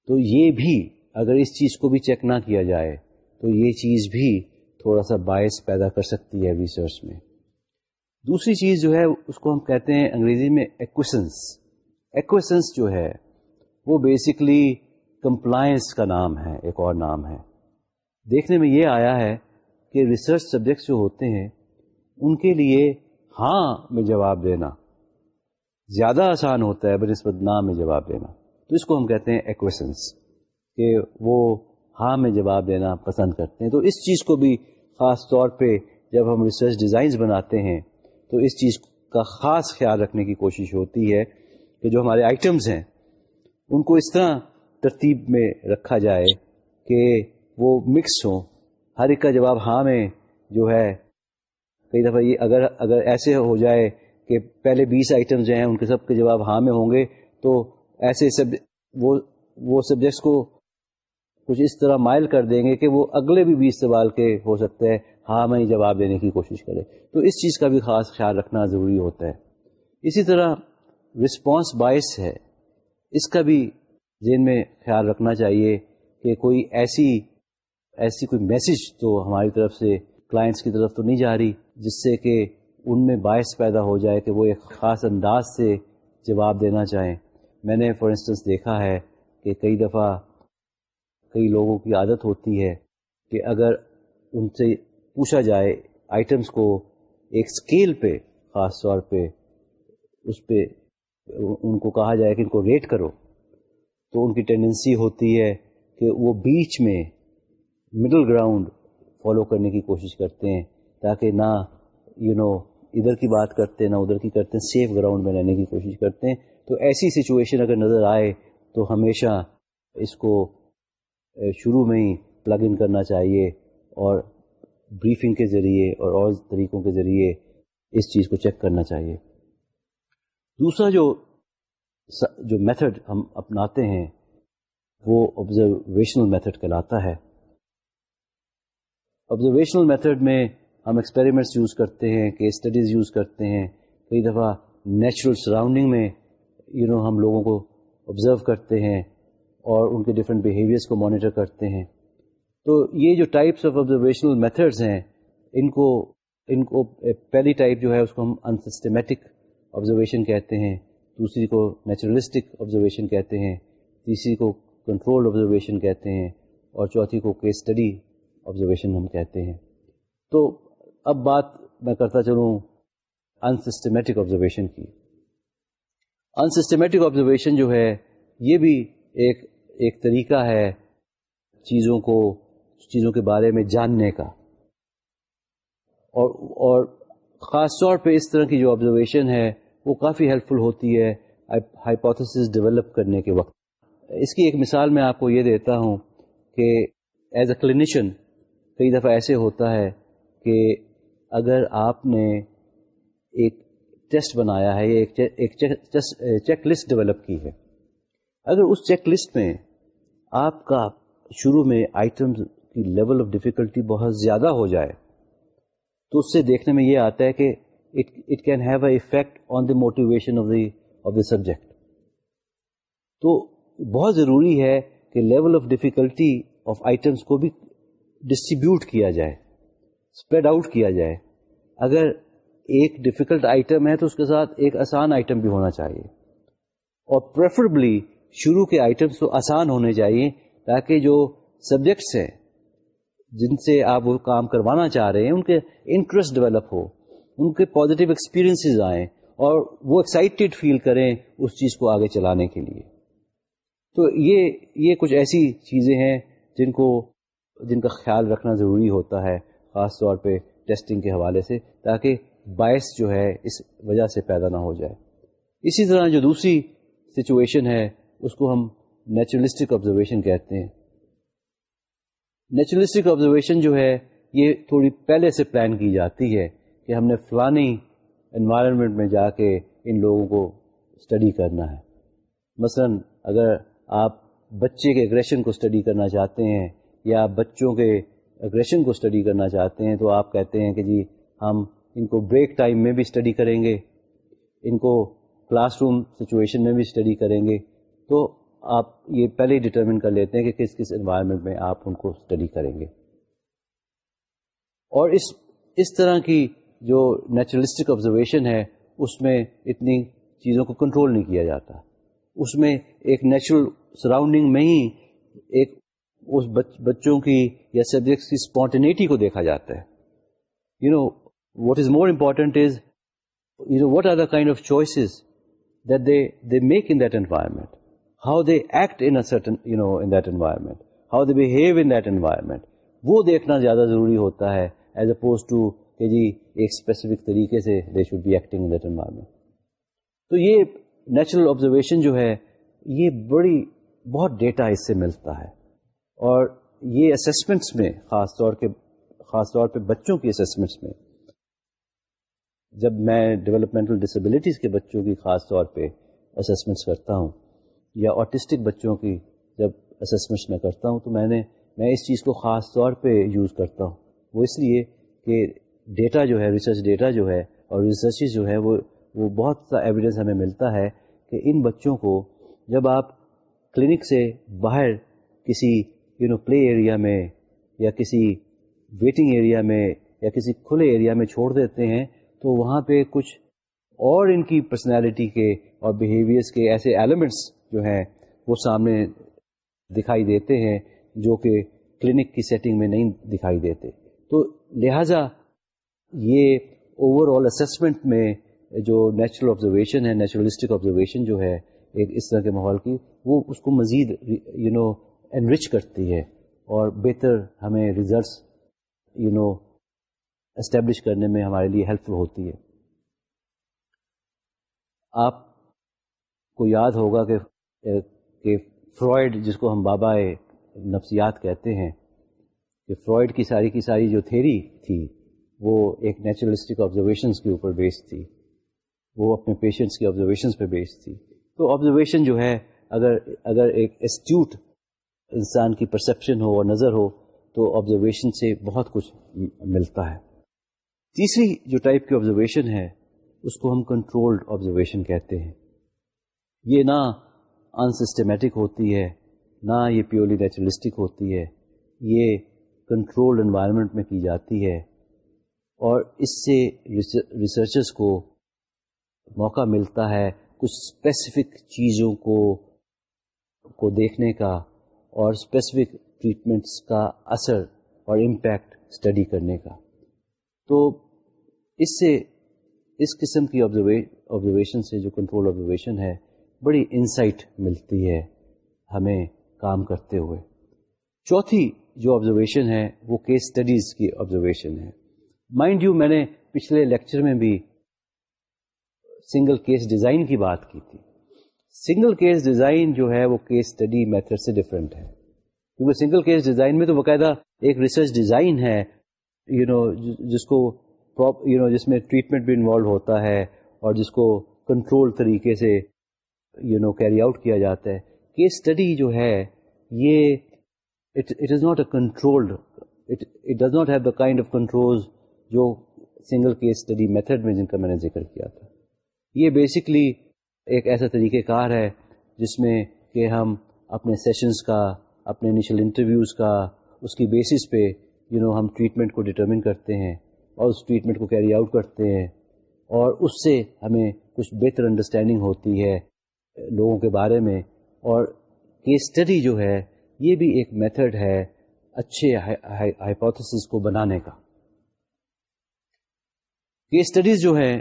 تو یہ بھی اگر اس چیز کو بھی چیک نہ کیا جائے تو یہ چیز بھی تھوڑا سا باعث پیدا کر سکتی ہے ریسرچ میں۔ دوسری چیز جو ہے، اس کو ہم کہتے ہیں انگریزی میں ایکوسنس ایکوسنس جو ہے، وہ بیسکلی کمپلائنس کا نام ہے، ایک اور نام ہے۔ دیکھنے میں یہ آیا ہے کہ ریسرچ سبجیکٹس جو ہوتے ہیں، ان کے لیے ہاں میں جواب دینا۔ زیادہ آسان ہوتا ہے بنسبت نہ میں جواب دینا۔ تو اس کو ہم کہتے ہیں ایکویسنس کہ وہ ہاں میں جواب دینا پسند کرتے ہیں۔ تو اس چیز کو بھی خاص طور پہ جب ہم ریسرچ ڈیزائنز بناتے ہیں، تو اس چیز کا خاص خیال رکھنے کی کوشش ہوتی ہے کہ جو ہمارے آئٹمس ہیں، ان کو اس طرح ترتیب میں رکھا جائے کہ وہ مکس ہوں۔ ہر ایک کا جواب ہاں میں جو ہے، کئی دفعہ یہ اگر اگر ایسے ہو جائے کہ پہلے بیس آئٹم جو ہیں، ان کے سب کے جواب ہاں میں ہوں گے، تو ایسے سب وہ وہ سبجیکٹس کو کچھ اس طرح مائل کر دیں گے کہ وہ اگلے بھی بیس سوال کے ہو سکتے ہیں ہاں میں جواب دینے کی کوشش کرے۔ تو اس چیز کا بھی خاص خیال رکھنا ضروری ہوتا ہے۔ اسی طرح رسپانس باعث ہے۔ اس کا بھی ذہن میں خیال رکھنا چاہیے کہ کوئی ایسی ایسی کوئی میسج تو ہماری طرف سے کلائنٹس کی طرف تو نہیں جا رہی، جس سے کہ ان میں باعث پیدا ہو جائے کہ وہ ایک خاص انداز سے جواب دینا چاہیں۔ میں نے فار انسٹنس دیکھا ہے کہ کئی دفعہ کئی لوگوں کی عادت ہوتی ہے کہ اگر ان سے پوچھا جائے آئٹمس کو ایک اسکیل پہ خاص طور پہ اس پہ ان کو کہا جائے کہ ان کو ریٹ کرو تو ان کی ٹینڈنسی ہوتی ہے کہ وہ بیچ میں مڈل گراؤنڈ فالو کرنے کی کوشش کرتے ہیں تاکہ نہ یو you نو know, ادھر کی بات کرتے ہیں نہ ادھر کی کرتے ہیں سیف گراؤنڈ میں رہنے کی کوشش کرتے ہیں۔ تو ایسی سچویشن اگر نظر آئے تو ہمیشہ اس کو شروع میں ہی پلگ ان کرنا چاہیے اور بریفنگ کے ذریعے اور اور طریقوں کے ذریعے اس چیز کو چیک کرنا چاہیے۔ دوسرا جو جو میتھڈ ہم اپناتے ہیں وہ آبزرویشنل میتھڈ کہلاتا ہے۔ آبزرویشنل میتھڈ میں ہم ایکسپیریمنٹس یوز کرتے ہیں کہ اسٹڈیز یوز کرتے ہیں۔ کئی دفعہ نیچرل سراؤنڈنگ میں یو you نو know, ہم لوگوں کو آبزرو کرتے ہیں۔ اور ان کے ڈفرینٹ بیہیویئرس کو مانیٹر کرتے ہیں۔ تو یہ جو ٹائپس آف آبزرویشنل میتھڈز ہیں، ان کو ان کو پہلی ٹائپ جو ہے اس کو ہم انسسٹمیٹک آبزرویشن کہتے ہیں، دوسری کو نیچرلسٹک آبزرویشن کہتے ہیں، تیسری کو کنٹرول آبزرویشن کہتے ہیں، اور چوتھی کو کیس اسٹڈی آبزرویشن ہم کہتے ہیں۔ تو اب بات میں کرتا چلوں انسسٹمیٹک آبزرویشن کی۔ انسسٹمیٹک آبزرویشن جو ہے، یہ بھی ایک ایک طریقہ ہے چیزوں کو، چیزوں کے بارے میں جاننے کا۔ اور اور خاص طور پہ اس طرح کی جو آبزرویشن ہے، وہ کافی ہیلپ فل ہوتی ہے ہائپوتھس ڈیولپ کرنے کے وقت۔ اس کی ایک مثال میں آپ کو یہ دیتا ہوں کہ ایز اے کلینیشین کئی دفعہ ایسے ہوتا ہے کہ اگر آپ نے ایک ٹیسٹ بنایا ہے، یا ایک چیک لسٹ ڈیولپ کی ہے۔ اگر اس چیک لسٹ میں آپ کا شروع میں آئٹمس کی لیول آف ڈیفیکلٹی بہت زیادہ ہو جائے، تو اس سے دیکھنے میں یہ آتا ہے کہ it can have a effect on the motivation of the of the subject تو بہت ضروری ہے کہ level of difficulty of items کو بھی ڈسٹریبیوٹ کیا جائے اسپریڈ آؤٹ کیا جائے۔ اگر ایک ڈیفیکلٹ آئٹم ہے تو اس کے ساتھ ایک آسان آئٹم بھی ہونا چاہیے۔ اور پریفربلی شروع کے آئٹمس تو آسان ہونے چاہیے تاکہ جو سبجیکٹس ہیں، جن سے آپ وہ کام کروانا چاہ رہے ہیں، ان کے انٹرسٹ ڈیولپ ہو، ان کے پازیٹیو ایکسپیرئنس آئیں اور وہ ایکسائٹیڈ فیل کریں اس چیز کو آگے چلانے کے لیے۔ تو یہ یہ کچھ ایسی چیزیں ہیں جن کو، جن کا خیال رکھنا ضروری ہوتا ہے، خاص طور پہ ٹیسٹنگ کے حوالے سے، تاکہ باعث جو ہے اس وجہ سے پیدا نہ ہو جائے۔ اسی طرح جو دوسری سچویشن ہے اس کو ہم نیچرلسٹک آبزرویشن کہتے ہیں۔ نیچرلسٹک آبزرویشن جو ہے، یہ تھوڑی پہلے سے پلان کی جاتی ہے کہ ہم نے فلانی انوائرمنٹ میں جا کے ان لوگوں کو اسٹڈی کرنا ہے۔ مثلا اگر آپ بچے کے اگریشن کو اسٹڈی کرنا چاہتے ہیں یا بچوں کے اگریشن کو اسٹڈی کرنا چاہتے ہیں، تو آپ کہتے ہیں کہ جی ہم ان کو بریک ٹائم میں بھی اسٹڈی کریں گے، ان کو کلاس روم سچویشن میں بھی اسٹڈی کریں گے۔ تو آپ یہ پہلے ہی ڈٹرمن کر لیتے ہیں کہ کس کس انوائرمنٹ میں آپ ان کو اسٹڈی کریں گے۔ اور اس اس طرح کی جو نیچرلسٹک آبزرویشن ہے، اس میں اتنی چیزوں کو کنٹرول نہیں کیا جاتا۔ اس میں ایک نیچرل سراؤنڈنگ میں ہی ایک اس بچوں کی یا سبجیکٹس کی اسپونٹینیٹی کو دیکھا جاتا ہے۔ You know what is more important is you know what are the kind of choices that they they make in that environment how they act in certain you know in that environment how they behave in that environment وہ دیکھنا زیادہ ضروری ہوتا ہے as oppose to کہ جی ایک specific طریقے سے they should be acting in that environment تو یہ نیچرل آبزرویشن جو ہے، یہ بڑی، بہت ڈیٹا اس سے ملتا ہے. اور یہ اسسمنٹس میں خاص طور کے، خاص طور پہ بچوں کی اسسمنٹس میں. جب میں ڈیولپمنٹل ڈسیبلٹیز کے بچوں کی خاص طور پہ اسسمنٹس کرتا ہوں یا آٹسٹک بچوں کی جب اسسمنٹس میں کرتا ہوں تو میں نے میں اس چیز کو خاص طور پہ یوز کرتا ہوں۔ وہ اس لیے کہ ڈیٹا جو ہے ریسرچ ڈیٹا جو ہے اور ریسرچ جو ہے، وہ وہ بہت سا ایویڈنس ہمیں ملتا ہے کہ ان بچوں کو جب آپ کلینک سے باہر کسی یو نو پلے ایریا میں یا کسی ویٹنگ ایریا میں یا کسی کھلے ایریا میں چھوڑ دیتے ہیں تو وہاں پہ کچھ اور ان کی پرسنالٹی کے اور بیہیویئرس کے ایسے ایلیمنٹس جو ہیں وہ سامنے دکھائی دیتے ہیں جو کہ کلینک کی سیٹنگ میں نہیں دکھائی دیتے۔ تو لہٰذا یہ اوور آل اسسمنٹ میں جو نیچرل آبزرویشن ہے نیچرلسٹک آبزرویشن جو ہے ایک اس طرح کے ماحول کی، وہ اس کو مزید یو نو انرچ کرتی ہے اور بہتر ہمیں ریزلٹس یو نو اسٹیبلش کرنے میں ہمارے لیے ہیلپ فل ہوتی ہے۔ آپ کو یاد ہوگا کہ کہ فرائڈ جس کو ہم بابا نفسیات کہتے ہیں، کہ فرائڈ کی ساری کی ساری جو تھیری تھی، وہ ایک نیچرلسٹک آبزرویشنس کے اوپر بیسڈ تھی۔ وہ اپنے پیشنٹس کی آبزرویشنس پہ بیسڈ تھی۔ تو آبزرویشن جو ہے، اگر اگر ایک اسٹیوٹ انسان کی پرسپشن ہو اور نظر ہو، تو آبزرویشن سے بہت کچھ ملتا ہے۔ تیسری جو ٹائپ کی آبزرویشن ہے، اس کو ہم کنٹرولڈ آبزرویشن کہتے ہیں۔ یہ نہ انسسٹمیٹک ہوتی ہے، نہ یہ پیورلی نیچرلسٹک ہوتی ہے، یہ کنٹرولڈ انوائرمنٹ میں کی جاتی ہے۔ اور اس سے ریسرچرس کو موقع ملتا ہے کچھ اسپیسیفک چیزوں کو کو دیکھنے کا اور اسپیسیفک ٹریٹمنٹس کا اثر اور امپیکٹ اسٹڈی کرنے کا۔ تو اس سے، اس قسم کی آبزرویشن سے جو کنٹرول آبزرویشن ہے بڑی انسائٹ ملتی ہے ہمیں کام کرتے ہوئے۔ چوتھی جو آبزرویشن ہے وہ کیس اسٹڈیز کی آبزرویشن ہے۔ مائنڈ یو میں نے پچھلے لیکچر میں بھی سنگل کیس ڈیزائن کی بات کی تھی۔ سنگل کیس ڈیزائن جو ہے وہ کیس اسٹڈی میتھڈ سے ڈفرینٹ ہے۔ کیونکہ سنگل کیس ڈیزائن میں تو باقاعدہ ایک ریسرچ ڈیزائن ہے یو you نو know, جس کو یو نو جس میں ٹریٹمنٹ بھی انوالو ہوتا ہے اور جس کو کنٹرول طریقے سے یو نو کیری آؤٹ کیا جاتا ہے۔ کیس اسٹڈی جو ہے، یہ it is not a controlled it does not have the kind of control جو سنگل کیس اسٹڈی میتھڈ میں جن کا میں نے ذکر کیا تھا۔ یہ بیسکلی ایک ایسا طریقہ کار ہے جس میں کہ ہم اپنے سیشنز کا، اپنے انیشل انٹرویوز کا، اس کی بیسس پہ یو نو ہم ٹریٹمنٹ کو ڈٹرمن کرتے ہیں اور اس ٹریٹمنٹ کو کیری آؤٹ کرتے ہیں اور اس سے ہمیں کچھ بہتر انڈرسٹینڈنگ ہوتی ہے۔ لوگوں کے بارے میں اور کیس اسٹڈی جو ہے، یہ بھی ایک میتھڈ ہے اچھے ہائپوتھس کو بنانے کا۔ کیس اسٹڈیز جو ہیں،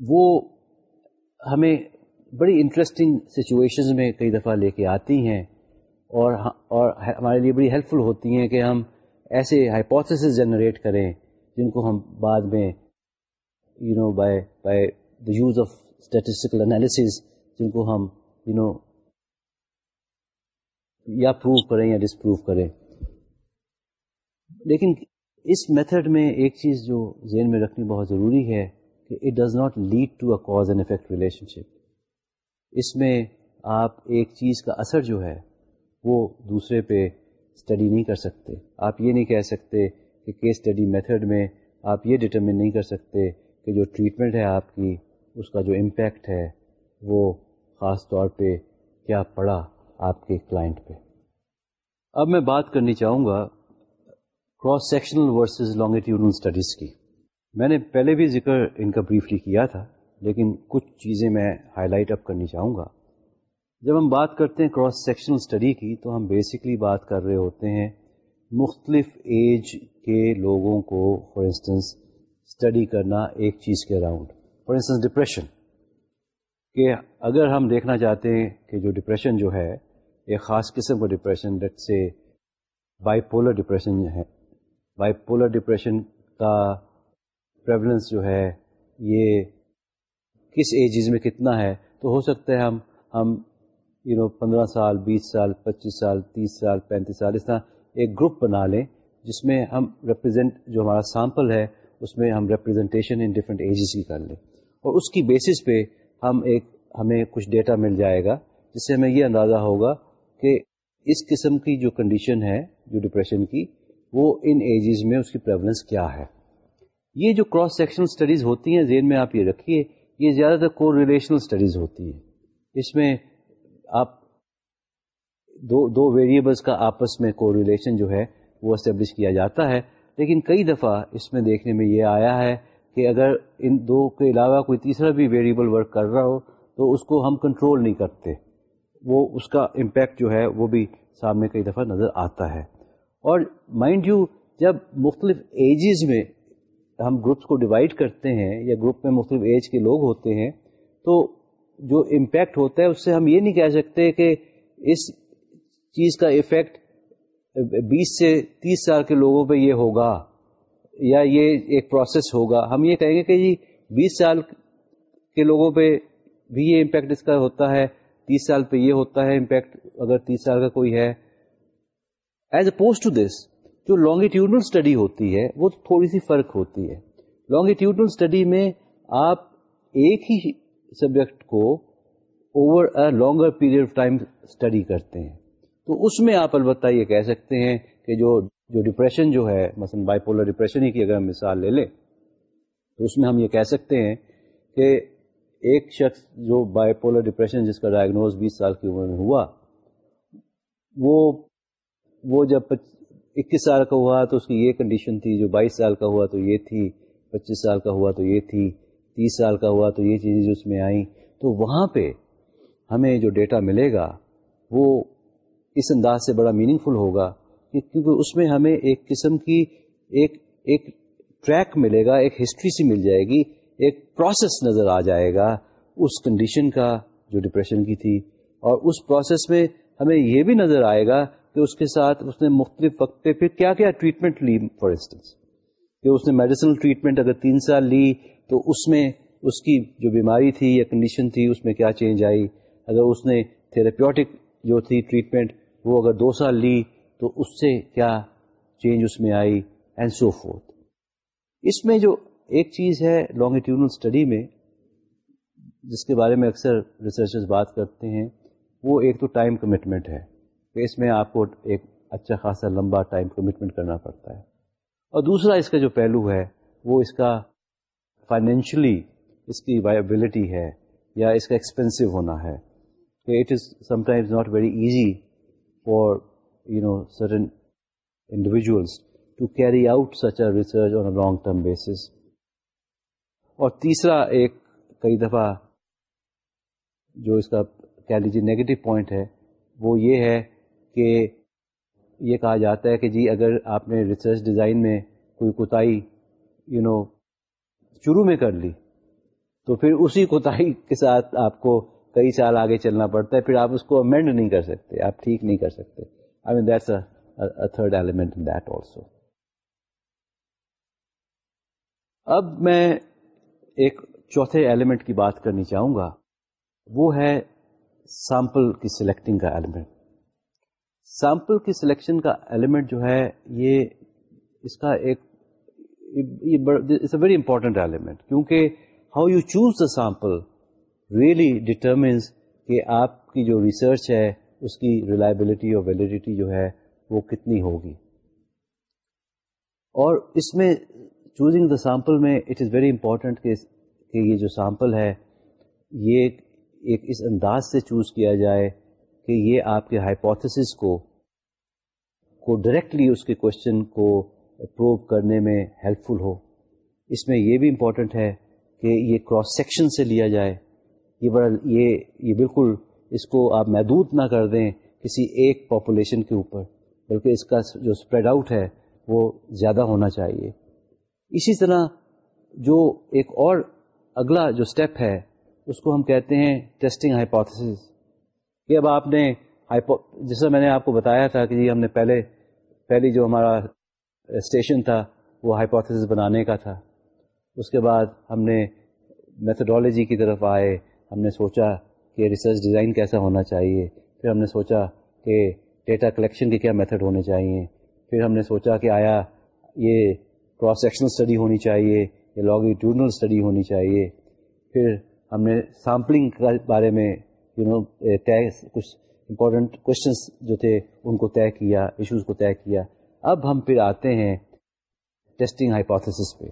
وہ ہمیں بڑی انٹرسٹنگ سچویشنز میں کئی دفعہ لے کے آتی ہیں اور ہاں، اور ہمارے لیے بڑی ہیلپ فل ہوتی ہیں کہ ہم ایسے ہائپوتھس جنریٹ کریں جن کو ہم بعد میں you know by by the use of statistical analyses جن کو ہم یو نو یا پروو کریں یا ڈسپروو کریں۔ لیکن اس میتھڈ میں ایک چیز جو ذہن میں رکھنی بہت ضروری ہے کہ it does not lead to a cause and effect relationship اس میں آپ ایک چیز کا اثر جو ہے وہ دوسرے پہ اسٹڈی نہیں کر سکتے۔ آپ یہ نہیں کہہ سکتے کہ کیس اسٹڈی میتھڈ میں آپ یہ ڈٹرمن نہیں کر سکتے کہ جو ٹریٹمنٹ ہے آپ کی، اس کا جو امپیکٹ ہے وہ خاص طور پہ کیا پڑا آپ کے کلائنٹ پہ؟ اب میں بات کرنی چاہوں گا cross sectional versus longitudinal studies کی۔ میں نے پہلے بھی ذکر ان کا بریفلی کیا تھا، لیکن کچھ چیزیں میں ہائی لائٹ اپ کرنی چاہوں گا۔ جب ہم بات کرتے ہیں کراس سیکشنل اسٹڈی کی، تو ہم بیسکلی بات کر رہے ہوتے ہیں مختلف ایج کے لوگوں کو، فار انسٹنس اسٹڈی کرنا ایک چیز کے اراؤنڈ۔ For instance, depression. کہ اگر ہم دیکھنا چاہتے ہیں کہ جو ڈپریشن جو ہے، ایک خاص قسم کا ڈپریشن ڈٹ سے بائی پولر ڈپریشن ہے بائی پولر ڈپریشن کا پریولنس جو ہے، یہ کس ایجز میں کتنا ہے؟ تو ہو سکتا ہے ہم ہم یو نو پندرہ سال، بیس سال، پچیس سال، تیس سال، پینتیس سال، اس طرح ایک گروپ بنا لیں، جس میں ہم ریپرزینٹ جو ہمارا سیمپل ہے، اس میں ہم ریپرزنٹیشن ان ڈفرینٹ ایجز کی کر لیں۔ اور اس کی بیسس پہ ہم ایک ہمیں کچھ ڈیٹا مل جائے گا، جس سے ہمیں یہ اندازہ ہوگا کہ اس قسم کی جو کنڈیشن ہے، جو ڈپریشن کی، وہ ان ایجز میں اس کی پریولنس کیا ہے۔ یہ جو کراس سیکشنل اسٹڈیز ہوتی ہیں، ذہن میں آپ یہ رکھیے، یہ زیادہ تر کو ریلیشنل اسٹڈیز ہوتی ہیں۔ اس میں آپ دو دو ویریبلس کا آپس میں کو ریلیشن جو ہے، وہ اسٹیبلش کیا جاتا ہے۔ لیکن کئی دفعہ اس میں دیکھنے میں یہ آیا ہے کہ اگر ان دو کے علاوہ کوئی تیسرا بھی ویریبل ورک کر رہا ہو، تو اس کو ہم کنٹرول نہیں کرتے۔ وہ اس کا امپیکٹ جو ہے، وہ بھی سامنے کئی دفعہ نظر آتا ہے۔ اور مائنڈ یو جب مختلف ایجز میں ہم گروپس کو ڈیوائڈ کرتے ہیں یا گروپ میں مختلف ایج کے لوگ ہوتے ہیں، تو جو امپیکٹ ہوتا ہے، اس سے ہم یہ نہیں کہہ سکتے کہ اس چیز کا افیکٹ بیس سے تیس سال کے لوگوں پہ یہ ہوگا۔ یا یہ ایک پروسیس ہوگا۔ ہم یہ کہیں گے کہ جی بیس سال کے لوگوں پہ بھی یہ امپیکٹ اس کا ہوتا ہے، تیس سال پہ یہ ہوتا ہے امپیکٹ اگر تیس سال کا کوئی ہے۔ ایز اپوز ٹو دس جو لانگیٹیوڈنل اسٹڈی ہوتی ہے، وہ تھوڑی سی فرق ہوتی ہے۔ لانگیٹیوڈنل اسٹڈی میں آپ ایک ہی سبجیکٹ کو over a longer period of time study کرتے ہیں۔ تو اس میں آپ البتہ یہ کہہ سکتے ہیں کہ جو جو ڈپریشن جو ہے، مثلاً بائی پولر ڈپریشن ہی کی اگر ہم مثال لے لیں، تو اس میں ہم یہ کہہ سکتے ہیں کہ ایک شخص جو بائی پولر ڈپریشن جس کا ڈائگنوز بیس سال کی عمر میں ہوا، وہ وہ جب اکیس سال کا ہوا تو اس کی یہ کنڈیشن تھی، جو بائیس سال کا ہوا تو یہ تھی، پچیس سال کا ہوا تو یہ تھی، تیس سال کا ہوا تو یہ چیزیں جو اس میں آئیں۔ تو وہاں پہ ہمیں جو ڈیٹا ملے گا، وہ اس انداز سے بڑا میننگ فل ہوگا کیونکہ اس میں ہمیں ایک قسم کی ایک ایک ٹریک ملے گا، ایک ہسٹری سی مل جائے گی، ایک پروسیس نظر آ جائے گا اس کنڈیشن کا جو ڈپریشن کی تھی۔ اور اس پروسیس میں ہمیں یہ بھی نظر آئے گا کہ اس کے ساتھ اس نے مختلف وقت پہ پھر کیا کیا ٹریٹمنٹ لی فار انسٹنس کہ اس نے میڈیسنل ٹریٹمنٹ اگر تین سال لی تو اس میں اس کی جو بیماری تھی یا کنڈیشن تھی اس میں کیا چینج آئی۔ اگر اس نے تھراپیوٹک جو تھی ٹریٹمنٹ وہ اگر دو سال لی تو اس سے کیا چینج اس میں آئی اینڈ سو فورتھ اس میں جو ایک چیز ہے لانگیٹیونل اسٹڈی میں، جس کے بارے میں اکثر ریسرچرز بات کرتے ہیں، وہ ایک تو ٹائم کمٹمنٹ ہے کہ اس میں آپ کو ایک اچھا خاصا لمبا ٹائم کمٹمنٹ کرنا پڑتا ہے۔ اور دوسرا اس کا جو پہلو ہے، وہ اس کا فائنینشلی اس کی وائبلٹی ہے یا اس کا ایکسپینسو ہونا ہے، کہ it is sometimes not very easy for you know certain individuals to carry out such a research on a long term basis اور تیسرا ایک کئی دفعہ جو اس کا کہہ لیجیے نیگیٹو پوائنٹ ہے، وہ یہ ہے کہ یہ کہا جاتا ہے کہ جی اگر آپ نے ریسرچ ڈیزائن میں کوئی کوتاہی یو نو شروع میں کر لی، تو پھر اسی کوتاہی کے ساتھ آپ کو کئی سال آگے چلنا پڑتا ہے، پھر آپ اس کو امینڈ نہیں کر سکتے، آپ ٹھیک نہیں کر سکتے۔ I mean that's third element in that also اب میں ایک چوتھے ایلیمنٹ کی بات کرنی چاہوں گا، وہ ہے سیمپل کی سلیکٹنگ کا ایلیمنٹ سیمپل کی سلیکشن کا ایلیمنٹ جو ہے، یہ اس کا ایک it's a very important element کیونکہ how you choose the sample really determines کہ آپ کی جو ریسرچ ہے اس کی ریلائبلٹی اور ویلیڈیٹی جو ہے وہ کتنی ہوگی۔ اور اس میں چوزنگ دا سیمپل میں اٹ از ویری امپورٹنٹ کہ یہ جو سیمپل ہے، یہ ایک اس انداز سے چوز کیا جائے کہ یہ آپ کے ہائپوتھس کو کو ڈائریکٹلی اس کے کوشچن کو پروو کرنے میں ہیلپ فل ہو۔ اس میں یہ بھی امپورٹنٹ ہے کہ یہ کراس سیکشن سے لیا جائے۔ یہ بڑا یہ یہ بالکل اس کو آپ محدود نہ کر دیں کسی ایک پاپولیشن کے اوپر، بلکہ اس کا جو اسپریڈ آؤٹ ہے وہ زیادہ ہونا چاہیے۔ اسی طرح جو ایک اور اگلا جو اسٹیپ ہے، اس کو ہم کہتے ہیں ٹیسٹنگ ہائپوتھس کہ اب آپ نے جیسا میں نے آپ کو بتایا تھا کہ جی ہم نے پہلے، پہلی جو ہمارا اسٹیشن تھا، وہ ہائپوتھس بنانے کا تھا۔ اس کے بعد ہم نے میتھڈالوجی کی طرف آئے، ہم نے سوچا کہ ریسرچ ڈیزائن کیسا ہونا چاہیے۔ پھر ہم نے سوچا کہ ڈیٹا کلیکشن کے کیا میتھڈ ہونے چاہیے پھر ہم نے سوچا کہ آیا یہ کراس سیکشنل اسٹڈی ہونی چاہیے یا لاگیٹیوڈنل اسٹڈی ہونی چاہیے پھر ہم نے سامپلنگ کے بارے میں یو نو طے کچھ امپورٹنٹ کوشچنس جو تھے ان کو طے کیا ایشوز کو طے کیا۔ اب ہم پھر آتے ہیں ٹیسٹنگ ہائپوتھس پہ۔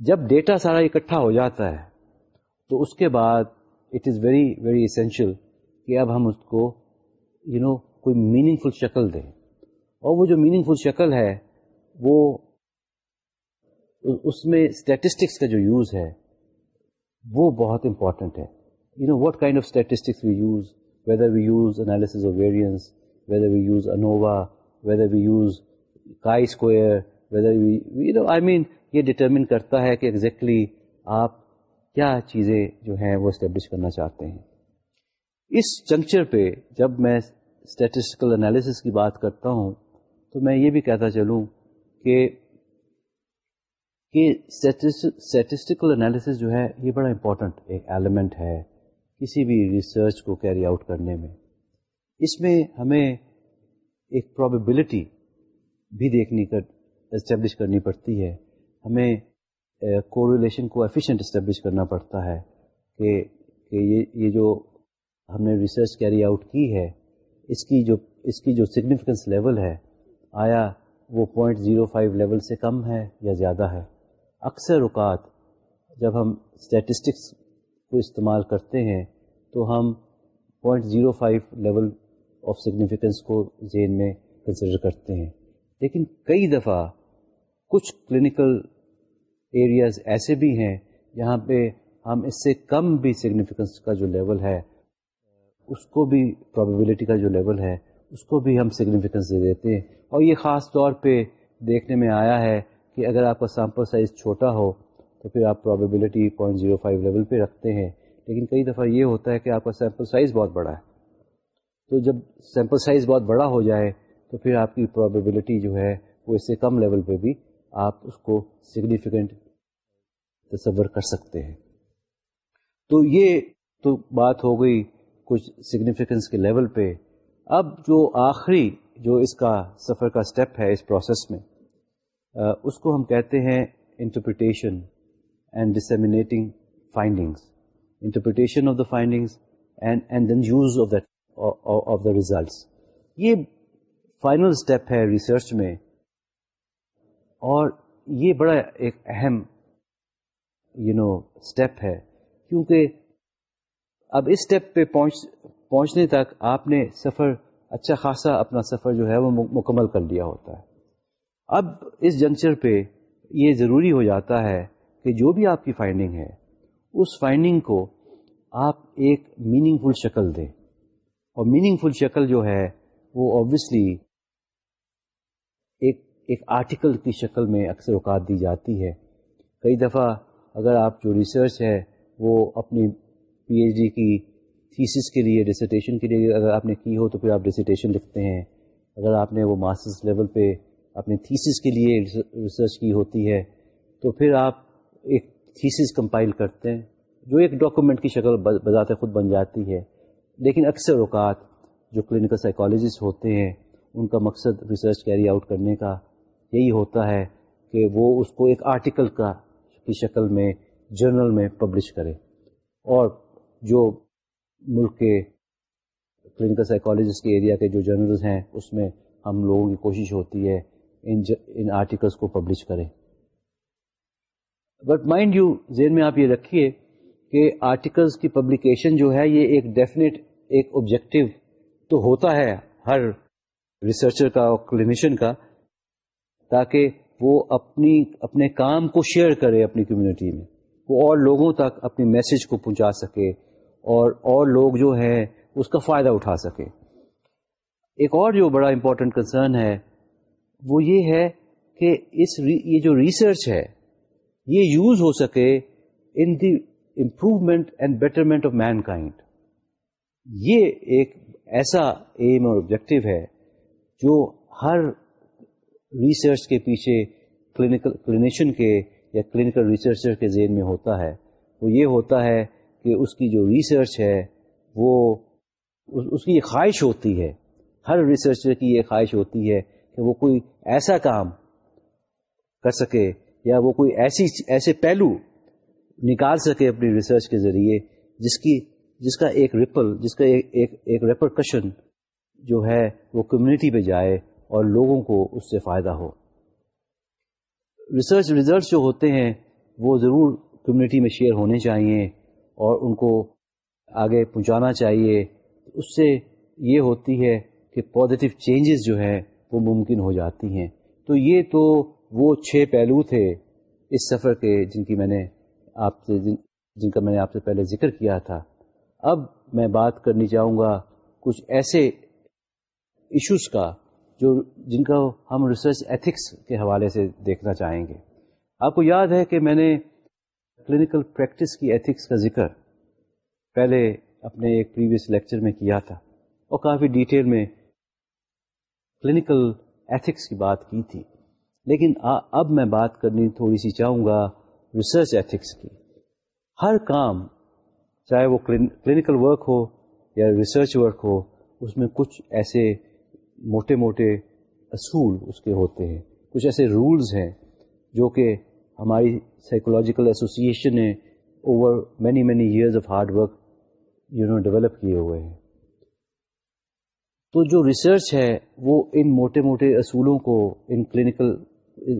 جب ڈیٹا سارا اکٹھا ہو جاتا ہے، تو اس کے بعد it is very very essential کہ اب ہم اس کو یو you نو know, کوئی میننگ فل شکل دیں۔ اور وہ جو میننگ فل شکل ہے وہ اس میں اسٹیٹسٹکس کا جو یوز ہے وہ بہت امپورٹنٹ ہے۔ You know what kind of statistics we use whether we use analyses of variance whether we use ANOVA whether we use chi square whether we you know I mean یہ determine کرتا ہے کہ exactly آپ کیا چیزیں جو ہیں وہ اسٹیبلش کرنا چاہتے ہیں؟ اس جنکچر پہ جب میں اسٹیٹسٹیکل انالیسس کی بات کرتا ہوں، تو میں یہ بھی کہتا چلوں کہ کہ اسٹیٹسٹیکل انالیسس جو ہے، یہ بڑا امپورٹنٹ ایک ایلیمنٹ ہے کسی بھی ریسرچ کو کیری آؤٹ کرنے میں۔ اس میں ہمیں ایک پرابیبلٹی بھی دیکھنی کر اسٹیبلش کرنی پڑتی ہے۔ ہمیں کوریلیشن کو ایفیشینٹ اسٹیبلش کرنا پڑتا ہے کہ کہ یہ یہ جو ہم نے ریسرچ کیری آؤٹ کی ہے، اس کی جو، اس کی جو سگنیفیکنس لیول ہے، آیا وہ پوائنٹ زیرو فائیو لیول سے کم ہے یا زیادہ ہے؟ اکثر اوقات جب ہم اسٹیٹسٹکس کو استعمال کرتے ہیں تو ہم point zero five level of significance کو ذہن میں کنسیڈر کرتے ہیں۔ لیکن کئی دفعہ کچھ کلینکل ایریاز ایسے بھی ہیں جہاں پہ ہم اس سے کم بھی سگنیفیکنس کا جو لیول ہے، اس کو بھی پرابیبلٹی کا جو لیول ہے، اس کو بھی ہم سگنیفیکنس دے دیتے ہیں۔ اور یہ خاص طور پہ دیکھنے میں آیا ہے کہ اگر آپ کا سیمپل سائز چھوٹا ہو تو پھر آپ probability point zero five level پہ رکھتے ہیں۔ لیکن کئی دفعہ یہ ہوتا ہے کہ آپ کا سیمپل سائز بہت بڑا ہے۔ تو جب سیمپل سائز بہت بڑا ہو جائے تو پھر آپ کی پرابیبلٹی جو ہے وہ اس سے کم لیول پہ بھی آپ اس کو سگنیفیکنٹ تصور کر سکتے ہیں۔ تو یہ تو بات ہو گئی کچھ سگنیفیکنس کے لیول پہ۔ اب جو آخری جو اس کا سفر کا اسٹیپ ہے اس پروسیس میں اس کو ہم کہتے ہیں interpretation and disseminating findings interpretation of the findings and and then use of that of the results یہ فائنل اسٹیپ ہے ریسرچ میں۔ اور یہ بڑا ایک اہم یو نو اسٹیپ ہے، کیونکہ اب اس اسٹیپ پہ پہنچ، پہنچنے تک آپ نے سفر اچھا خاصا اپنا سفر جو ہے وہ مکمل کر لیا ہوتا ہے۔ اب اس جنکچر پہ یہ ضروری ہو جاتا ہے کہ جو بھی آپ کی فائنڈنگ ہے، اس فائنڈنگ کو آپ ایک میننگ فل شکل دیں۔ اور میننگ فل شکل جو ہے وہ آبویسلی ایک آرٹیکل کی شکل میں اکثر اوقات دی جاتی ہے۔ کئی دفعہ اگر آپ جو ریسرچ ہے، وہ اپنی پی ایچ ڈی کی تھیسس کے لیے ڈسٹیشن کے لیے اگر آپ نے کی ہو تو پھر آپ ڈسٹیشن لکھتے ہیں۔ اگر آپ نے وہ ماسٹرس لیول پہ اپنے تھیسس کے لیے ریسرچ کی ہوتی ہے، تو پھر آپ ایک تھیسس کمپائل کرتے ہیں، جو ایک ڈاکومنٹ کی شکل بذات خود بن جاتی ہے۔ لیکن اکثر اوقات جو کلینکل سائیکالوجسٹ ہوتے ہیں، ان کا مقصد ریسرچ کیری آؤٹ کرنے کا یہی ہوتا ہے کہ وہ اس کو ایک آرٹیکل کا کی شکل میں جرنل میں پبلش کرے۔ اور جو ملک کے کلینکل سائیکالوجسٹ کے ایریا کے جو جرنلز ہیں، اس میں ہم لوگوں کی کوشش ہوتی ہے ان ان آرٹیکلس کو پبلش کریں بٹ مائنڈ یو ذہن میں آپ یہ رکھیے کہ آرٹیکلس کی پبلیکیشن جو ہے، یہ ایک ڈیفینیٹ ایک آبجیکٹو تو ہوتا ہے ہر ریسرچر کا اور کلینیشین کا۔ تاکہ وہ اپنی، اپنے کام کو شیئر کرے اپنی کمیونٹی میں، وہ اور لوگوں تک اپنی میسج کو پہنچا سکے اور اور لوگ جو ہے اس کا فائدہ اٹھا سکے۔ ایک اور جو بڑا امپورٹنٹ کنسرن ہے، وہ یہ ہے کہ اس یہ جو ریسرچ ہے، یہ یوز ہو سکے in the improvement and betterment of mankind یہ ایک ایسا ایم اور آبجیکٹو ہے جو ہر ریسرچ کے پیچھے کلینکل کلینیشین کے یا کلینکل ریسرچر کے ذہن میں ہوتا ہے۔ وہ یہ ہوتا ہے کہ اس کی جو ریسرچ ہے وہ اس کی یہ خواہش ہوتی ہے ہر ریسرچر کی یہ خواہش ہوتی ہے کہ وہ کوئی ایسا کام کر سکے یا وہ کوئی ایسی ایسے پہلو نکال سکے اپنی ریسرچ کے ذریعے جس کی جس کا ایک ریپل جس کا ایک ایک, ایک ریپرکشن جو ہے وہ کمیونٹی پہ جائے۔ اور لوگوں کو اس سے فائدہ ہو۔ ریسرچ ریزلٹس جو ہوتے ہیں، وہ ضرور کمیونٹی میں شیئر ہونے چاہیے اور ان کو آگے پہنچانا چاہیے۔ اس سے یہ ہوتی ہے کہ پازیٹیو چینجز جو ہیں، وہ ممکن ہو جاتی ہیں۔ تو یہ تو وہ چھ پہلو تھے اس سفر کے جن کی میں نے آپ سے جن جن کا میں نے آپ سے پہلے ذکر کیا تھا۔ اب میں بات کرنی چاہوں گا کچھ ایسے ایشوز کا جو جن کا ہم ریسرچ ایتھکس کے حوالے سے دیکھنا چاہیں گے۔ آپ کو یاد ہے کہ میں نے کلینکل پریکٹس کی ایتھکس کا ذکر پہلے اپنے ایک پریویس لیکچر میں کیا تھا اور کافی ڈیٹیل میں کلینکل ایتھکس کی بات کی تھی۔ لیکن اب میں بات کرنی تھوڑی سی چاہوں گا ریسرچ ایتھکس کی۔ ہر کام، چاہے وہ کلینکل ورک ہو یا ریسرچ ورک ہو، اس میں کچھ ایسے موٹے موٹے اصول اس کے ہوتے ہیں۔ کچھ ایسے رولز ہیں جو کہ ہماری سائیکولوجیکل ایسوسیشن نے over many many years of hard work you know develop کیے ہوئے ہیں۔ تو جو ریسرچ ہے وہ ان موٹے موٹے اصولوں کو ان کلینکل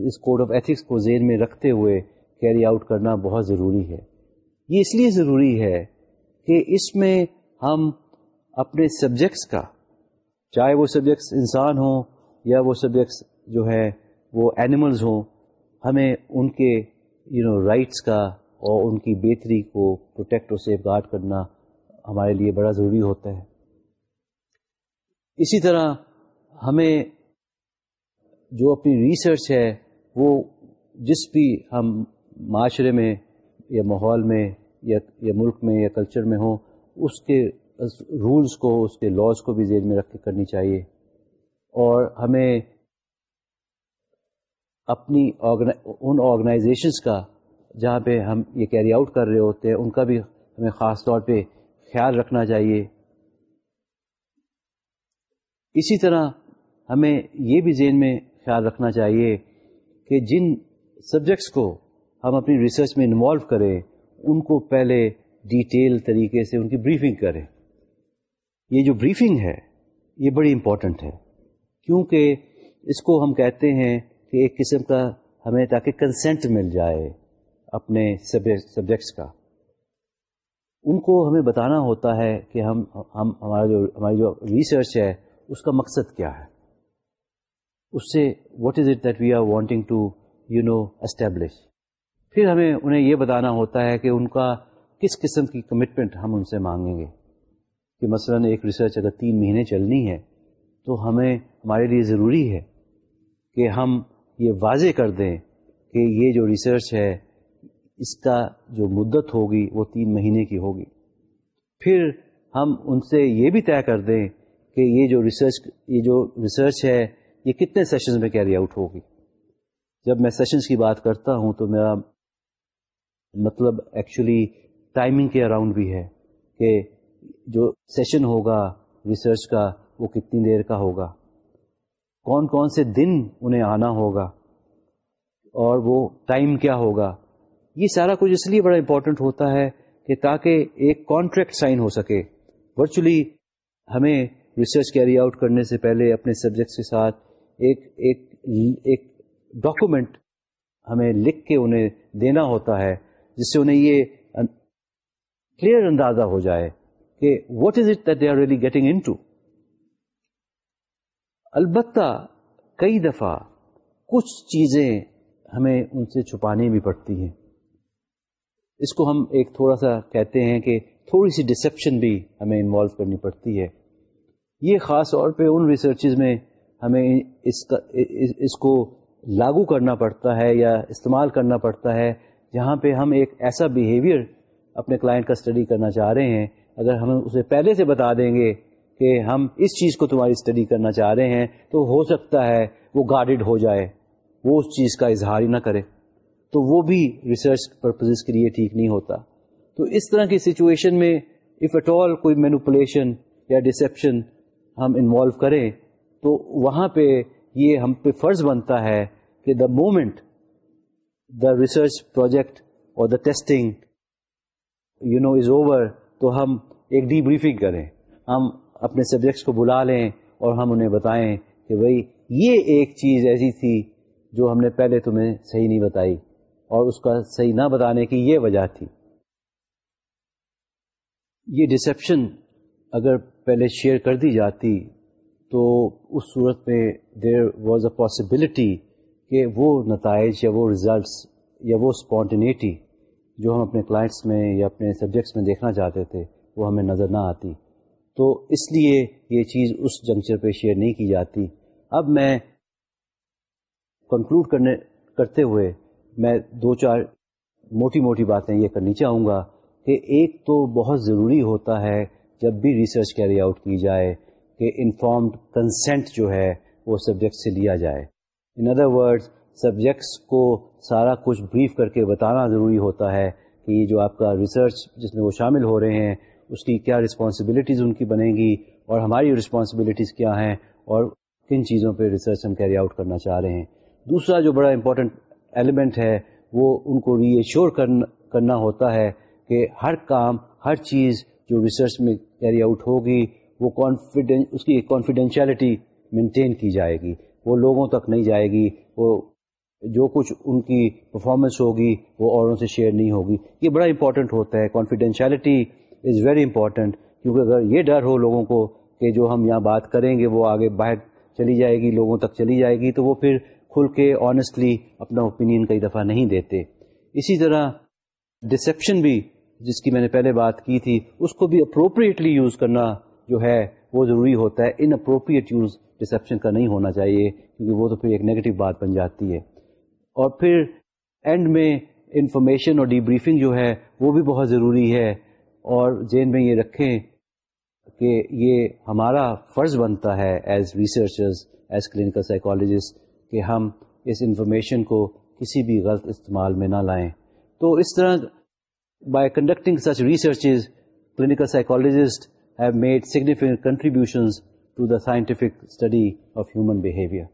اس کوڈ آف ایتھکس کو ذہن میں رکھتے ہوئے کیری آؤٹ کرنا بہت ضروری ہے۔ یہ اس لیے ضروری ہے کہ اس میں ہم اپنے سبجیکٹس کا چاہے وہ سبجیکٹس انسان ہوں یا وہ سبجیکٹس جو ہے وہ اینیملز ہوں، ہمیں ان کے یو نو رائٹس کا اور ان کی بہتری کو پروٹیکٹ اور سیف گارڈ کرنا ہمارے لیے بڑا ضروری ہوتا ہے۔ اسی طرح ہمیں جو اپنی ریسرچ ہے، وہ جس بھی ہم معاشرے میں یا ماحول میں یا یا ملک میں یا کلچر میں ہوں، اس کے رولز کو، اس کے لاز کو بھی ذہن میں رکھ کے کرنی چاہیے۔ اور ہمیں اپنی ان آرگنائزیشنس کا، جہاں پہ ہم یہ کیری آؤٹ کر رہے ہوتے ہیں، ان کا بھی ہمیں خاص طور پہ خیال رکھنا چاہیے۔ اسی طرح ہمیں یہ بھی ذہن میں خیال رکھنا چاہیے کہ جن سبجیکٹس کو ہم اپنی ریسرچ میں انوالو کریں، ان کو پہلے ڈیٹیل طریقے سے ان کی بریفنگ کریں۔ یہ جو بریفنگ ہے، یہ بڑی امپورٹنٹ ہے۔ کیونکہ اس کو ہم کہتے ہیں کہ ایک قسم کا ہمیں تاکہ کنسنٹ مل جائے اپنے سبجیکٹس کا۔ ان کو ہمیں بتانا ہوتا ہے کہ ہم ہم ہمارا جو ہماری جو ریسرچ ہے، اس کا مقصد کیا ہے۔ اس سے what is it that we are wanting to you know establish پھر ہمیں انہیں یہ بتانا ہوتا ہے کہ ان کا کس قسم کی کمٹمنٹ ہم ان سے مانگیں گے۔ کہ مثلا ایک ریسرچ اگر تین مہینے چلنی ہے، تو ہمیں، ہمارے لیے ضروری ہے کہ ہم یہ واضح کر دیں کہ یہ جو ریسرچ ہے، اس کا جو مدت ہوگی، وہ تین مہینے کی ہوگی۔ پھر ہم ان سے یہ بھی طے کر دیں کہ یہ جو ریسرچ یہ جو ریسرچ ہے، یہ کتنے سیشنز میں کیری آؤٹ ہوگی۔ جب میں سیشنز کی بات کرتا ہوں، تو میرا مطلب ایکچولی ٹائمنگ کے اراؤنڈ بھی ہے کہ جو سیشن ہوگا ریسرچ کا، وہ کتنی دیر کا ہوگا؟ کون کون سے دن انہیں آنا ہوگا؟ اور وہ ٹائم کیا ہوگا؟ یہ سارا کچھ اس لیے بڑا امپورٹنٹ ہوتا ہے کہ تاکہ ایک کانٹریکٹ سائن ہو سکے۔ ورچولی ہمیں ریسرچ کیری آؤٹ کرنے سے پہلے اپنے سبجیکٹس کے ساتھ ایک ایک ایک ڈاکومنٹ ہمیں لکھ کے انہیں دینا ہوتا ہے، جس سے انہیں یہ کلیئر اندازہ ہو جائے۔ کہ what is it they are really getting into البتہ کئی دفعہ کچھ چیزیں ہمیں ان سے چھپانی بھی پڑتی ہیں۔ اس کو ہم ایک تھوڑا سا کہتے ہیں کہ تھوڑی سی ڈسپشن بھی ہمیں انوالو کرنی پڑتی ہے۔ یہ خاص طور پہ ان ریسرچز میں ہمیں اس کا اس کو لاگو کرنا پڑتا ہے یا استعمال کرنا پڑتا ہے۔ جہاں پہ ہم ایک ایسا بیہیویئر اپنے کلائنٹ کا اسٹڈی کرنا چاہ رہے ہیں اگر ہم اسے پہلے سے بتا دیں گے کہ ہم اس چیز کو تمہاری اسٹڈی کرنا چاہ رہے ہیں، تو ہو سکتا ہے وہ گارڈڈ ہو جائے۔ وہ اس چیز کا اظہار ہی نہ کرے۔ تو وہ بھی ریسرچ پرپز کے لیے ٹھیک نہیں ہوتا۔ تو اس طرح کی سچویشن میں اف اٹ آل کوئی مینوپولیشن یا ڈسپشن ہم انوالو کریں، تو وہاں پہ یہ ہم پہ فرض بنتا ہے کہ the moment the research project اور the testing you know is over تو ہم ایک ڈی بریفنگ کریں۔ ہم اپنے سبجیکٹس کو بلا لیں اور ہم انہیں بتائیں کہ بھائی، یہ ایک چیز ایسی تھی جو ہم نے پہلے تمہیں صحیح نہیں بتائی اور اس کا صحیح نہ بتانے کی یہ وجہ تھی۔ یہ ڈسپشن اگر پہلے شیئر کر دی جاتی تو اس صورت میں دیر واز اے پاسبلٹی کہ وہ نتائج یا وہ ریزلٹس یا وہ اسپونٹینیٹی جو ہم اپنے کلائنٹس میں یا اپنے سبجیکٹس میں دیکھنا چاہتے تھے، وہ ہمیں نظر نہ آتی۔ تو اس لیے یہ چیز اس جنکچر پہ شیئر نہیں کی جاتی۔ اب میں کنکلوڈ کرنے، کرتے ہوئے میں دو چار موٹی موٹی باتیں یہ کرنی چاہوں گا کہ ایک تو بہت ضروری ہوتا ہے جب بھی ریسرچ کیری آؤٹ کی جائے کہ انفارمڈ کنسینٹ جو ہے وہ سبجیکٹ سے لیا جائے۔ ان ادر ورڈ سبجیکٹس کو سارا کچھ بریف کر کے بتانا ضروری ہوتا ہے کہ یہ جو آپ کا ریسرچ جس میں وہ شامل ہو رہے ہیں، اس کی کیا رسپانسبلٹیز ان کی بنے گی اور ہماری رسپانسبلٹیز کیا ہیں اور کن چیزوں پہ ریسرچ ہم کیری آؤٹ کرنا چاہ رہے ہیں۔ دوسرا جو بڑا امپورٹنٹ ایلیمنٹ ہے، وہ ان کو ری ایشور کرنا ہوتا ہے کہ ہر کام، ہر چیز جو ریسرچ میں کیری آؤٹ ہوگی، وہ کانفیڈینس اس کی کانفیڈینشیلٹی مینٹین کی جائے گی۔ وہ لوگوں تک نہیں جائے گی، وہ جو کچھ ان کی پرفارمنس ہوگی، وہ اوروں سے شیئر نہیں ہوگی۔ یہ بڑا امپورٹنٹ ہوتا ہے۔ کانفیڈینشیلٹی از ویری امپورٹنٹ کیونکہ اگر یہ ڈر ہو لوگوں کو کہ جو ہم یہاں بات کریں گے، وہ آگے باہر چلی جائے گی، لوگوں تک چلی جائے گی، تو وہ پھر کھل کے آنےسٹلی اپنا اوپینین کئی دفعہ نہیں دیتے۔ اسی طرح ڈسپشن بھی، جس کی میں نے پہلے بات کی تھی، اس کو بھی اپروپریٹلی یوز کرنا جو ہے، وہ ضروری ہوتا ہے۔ ان اپروپریٹ یوز ڈسپشن کا نہیں ہونا چاہیے، کیونکہ وہ تو پھر ایک نیگیٹو بات بن جاتی ہے۔ اور پھر اینڈ میں انفارمیشن اور ڈی بریفنگ جو ہے وہ بھی بہت ضروری ہے اور ذہن میں یہ رکھیں کہ یہ ہمارا فرض بنتا ہے as researchers as clinical psychologist کہ ہم اس انفارمیشن کو کسی بھی غلط استعمال میں نہ لائیں۔ تو اس طرح by conducting such researches clinical psychologist have made significant contributions to the scientific study of human behaviour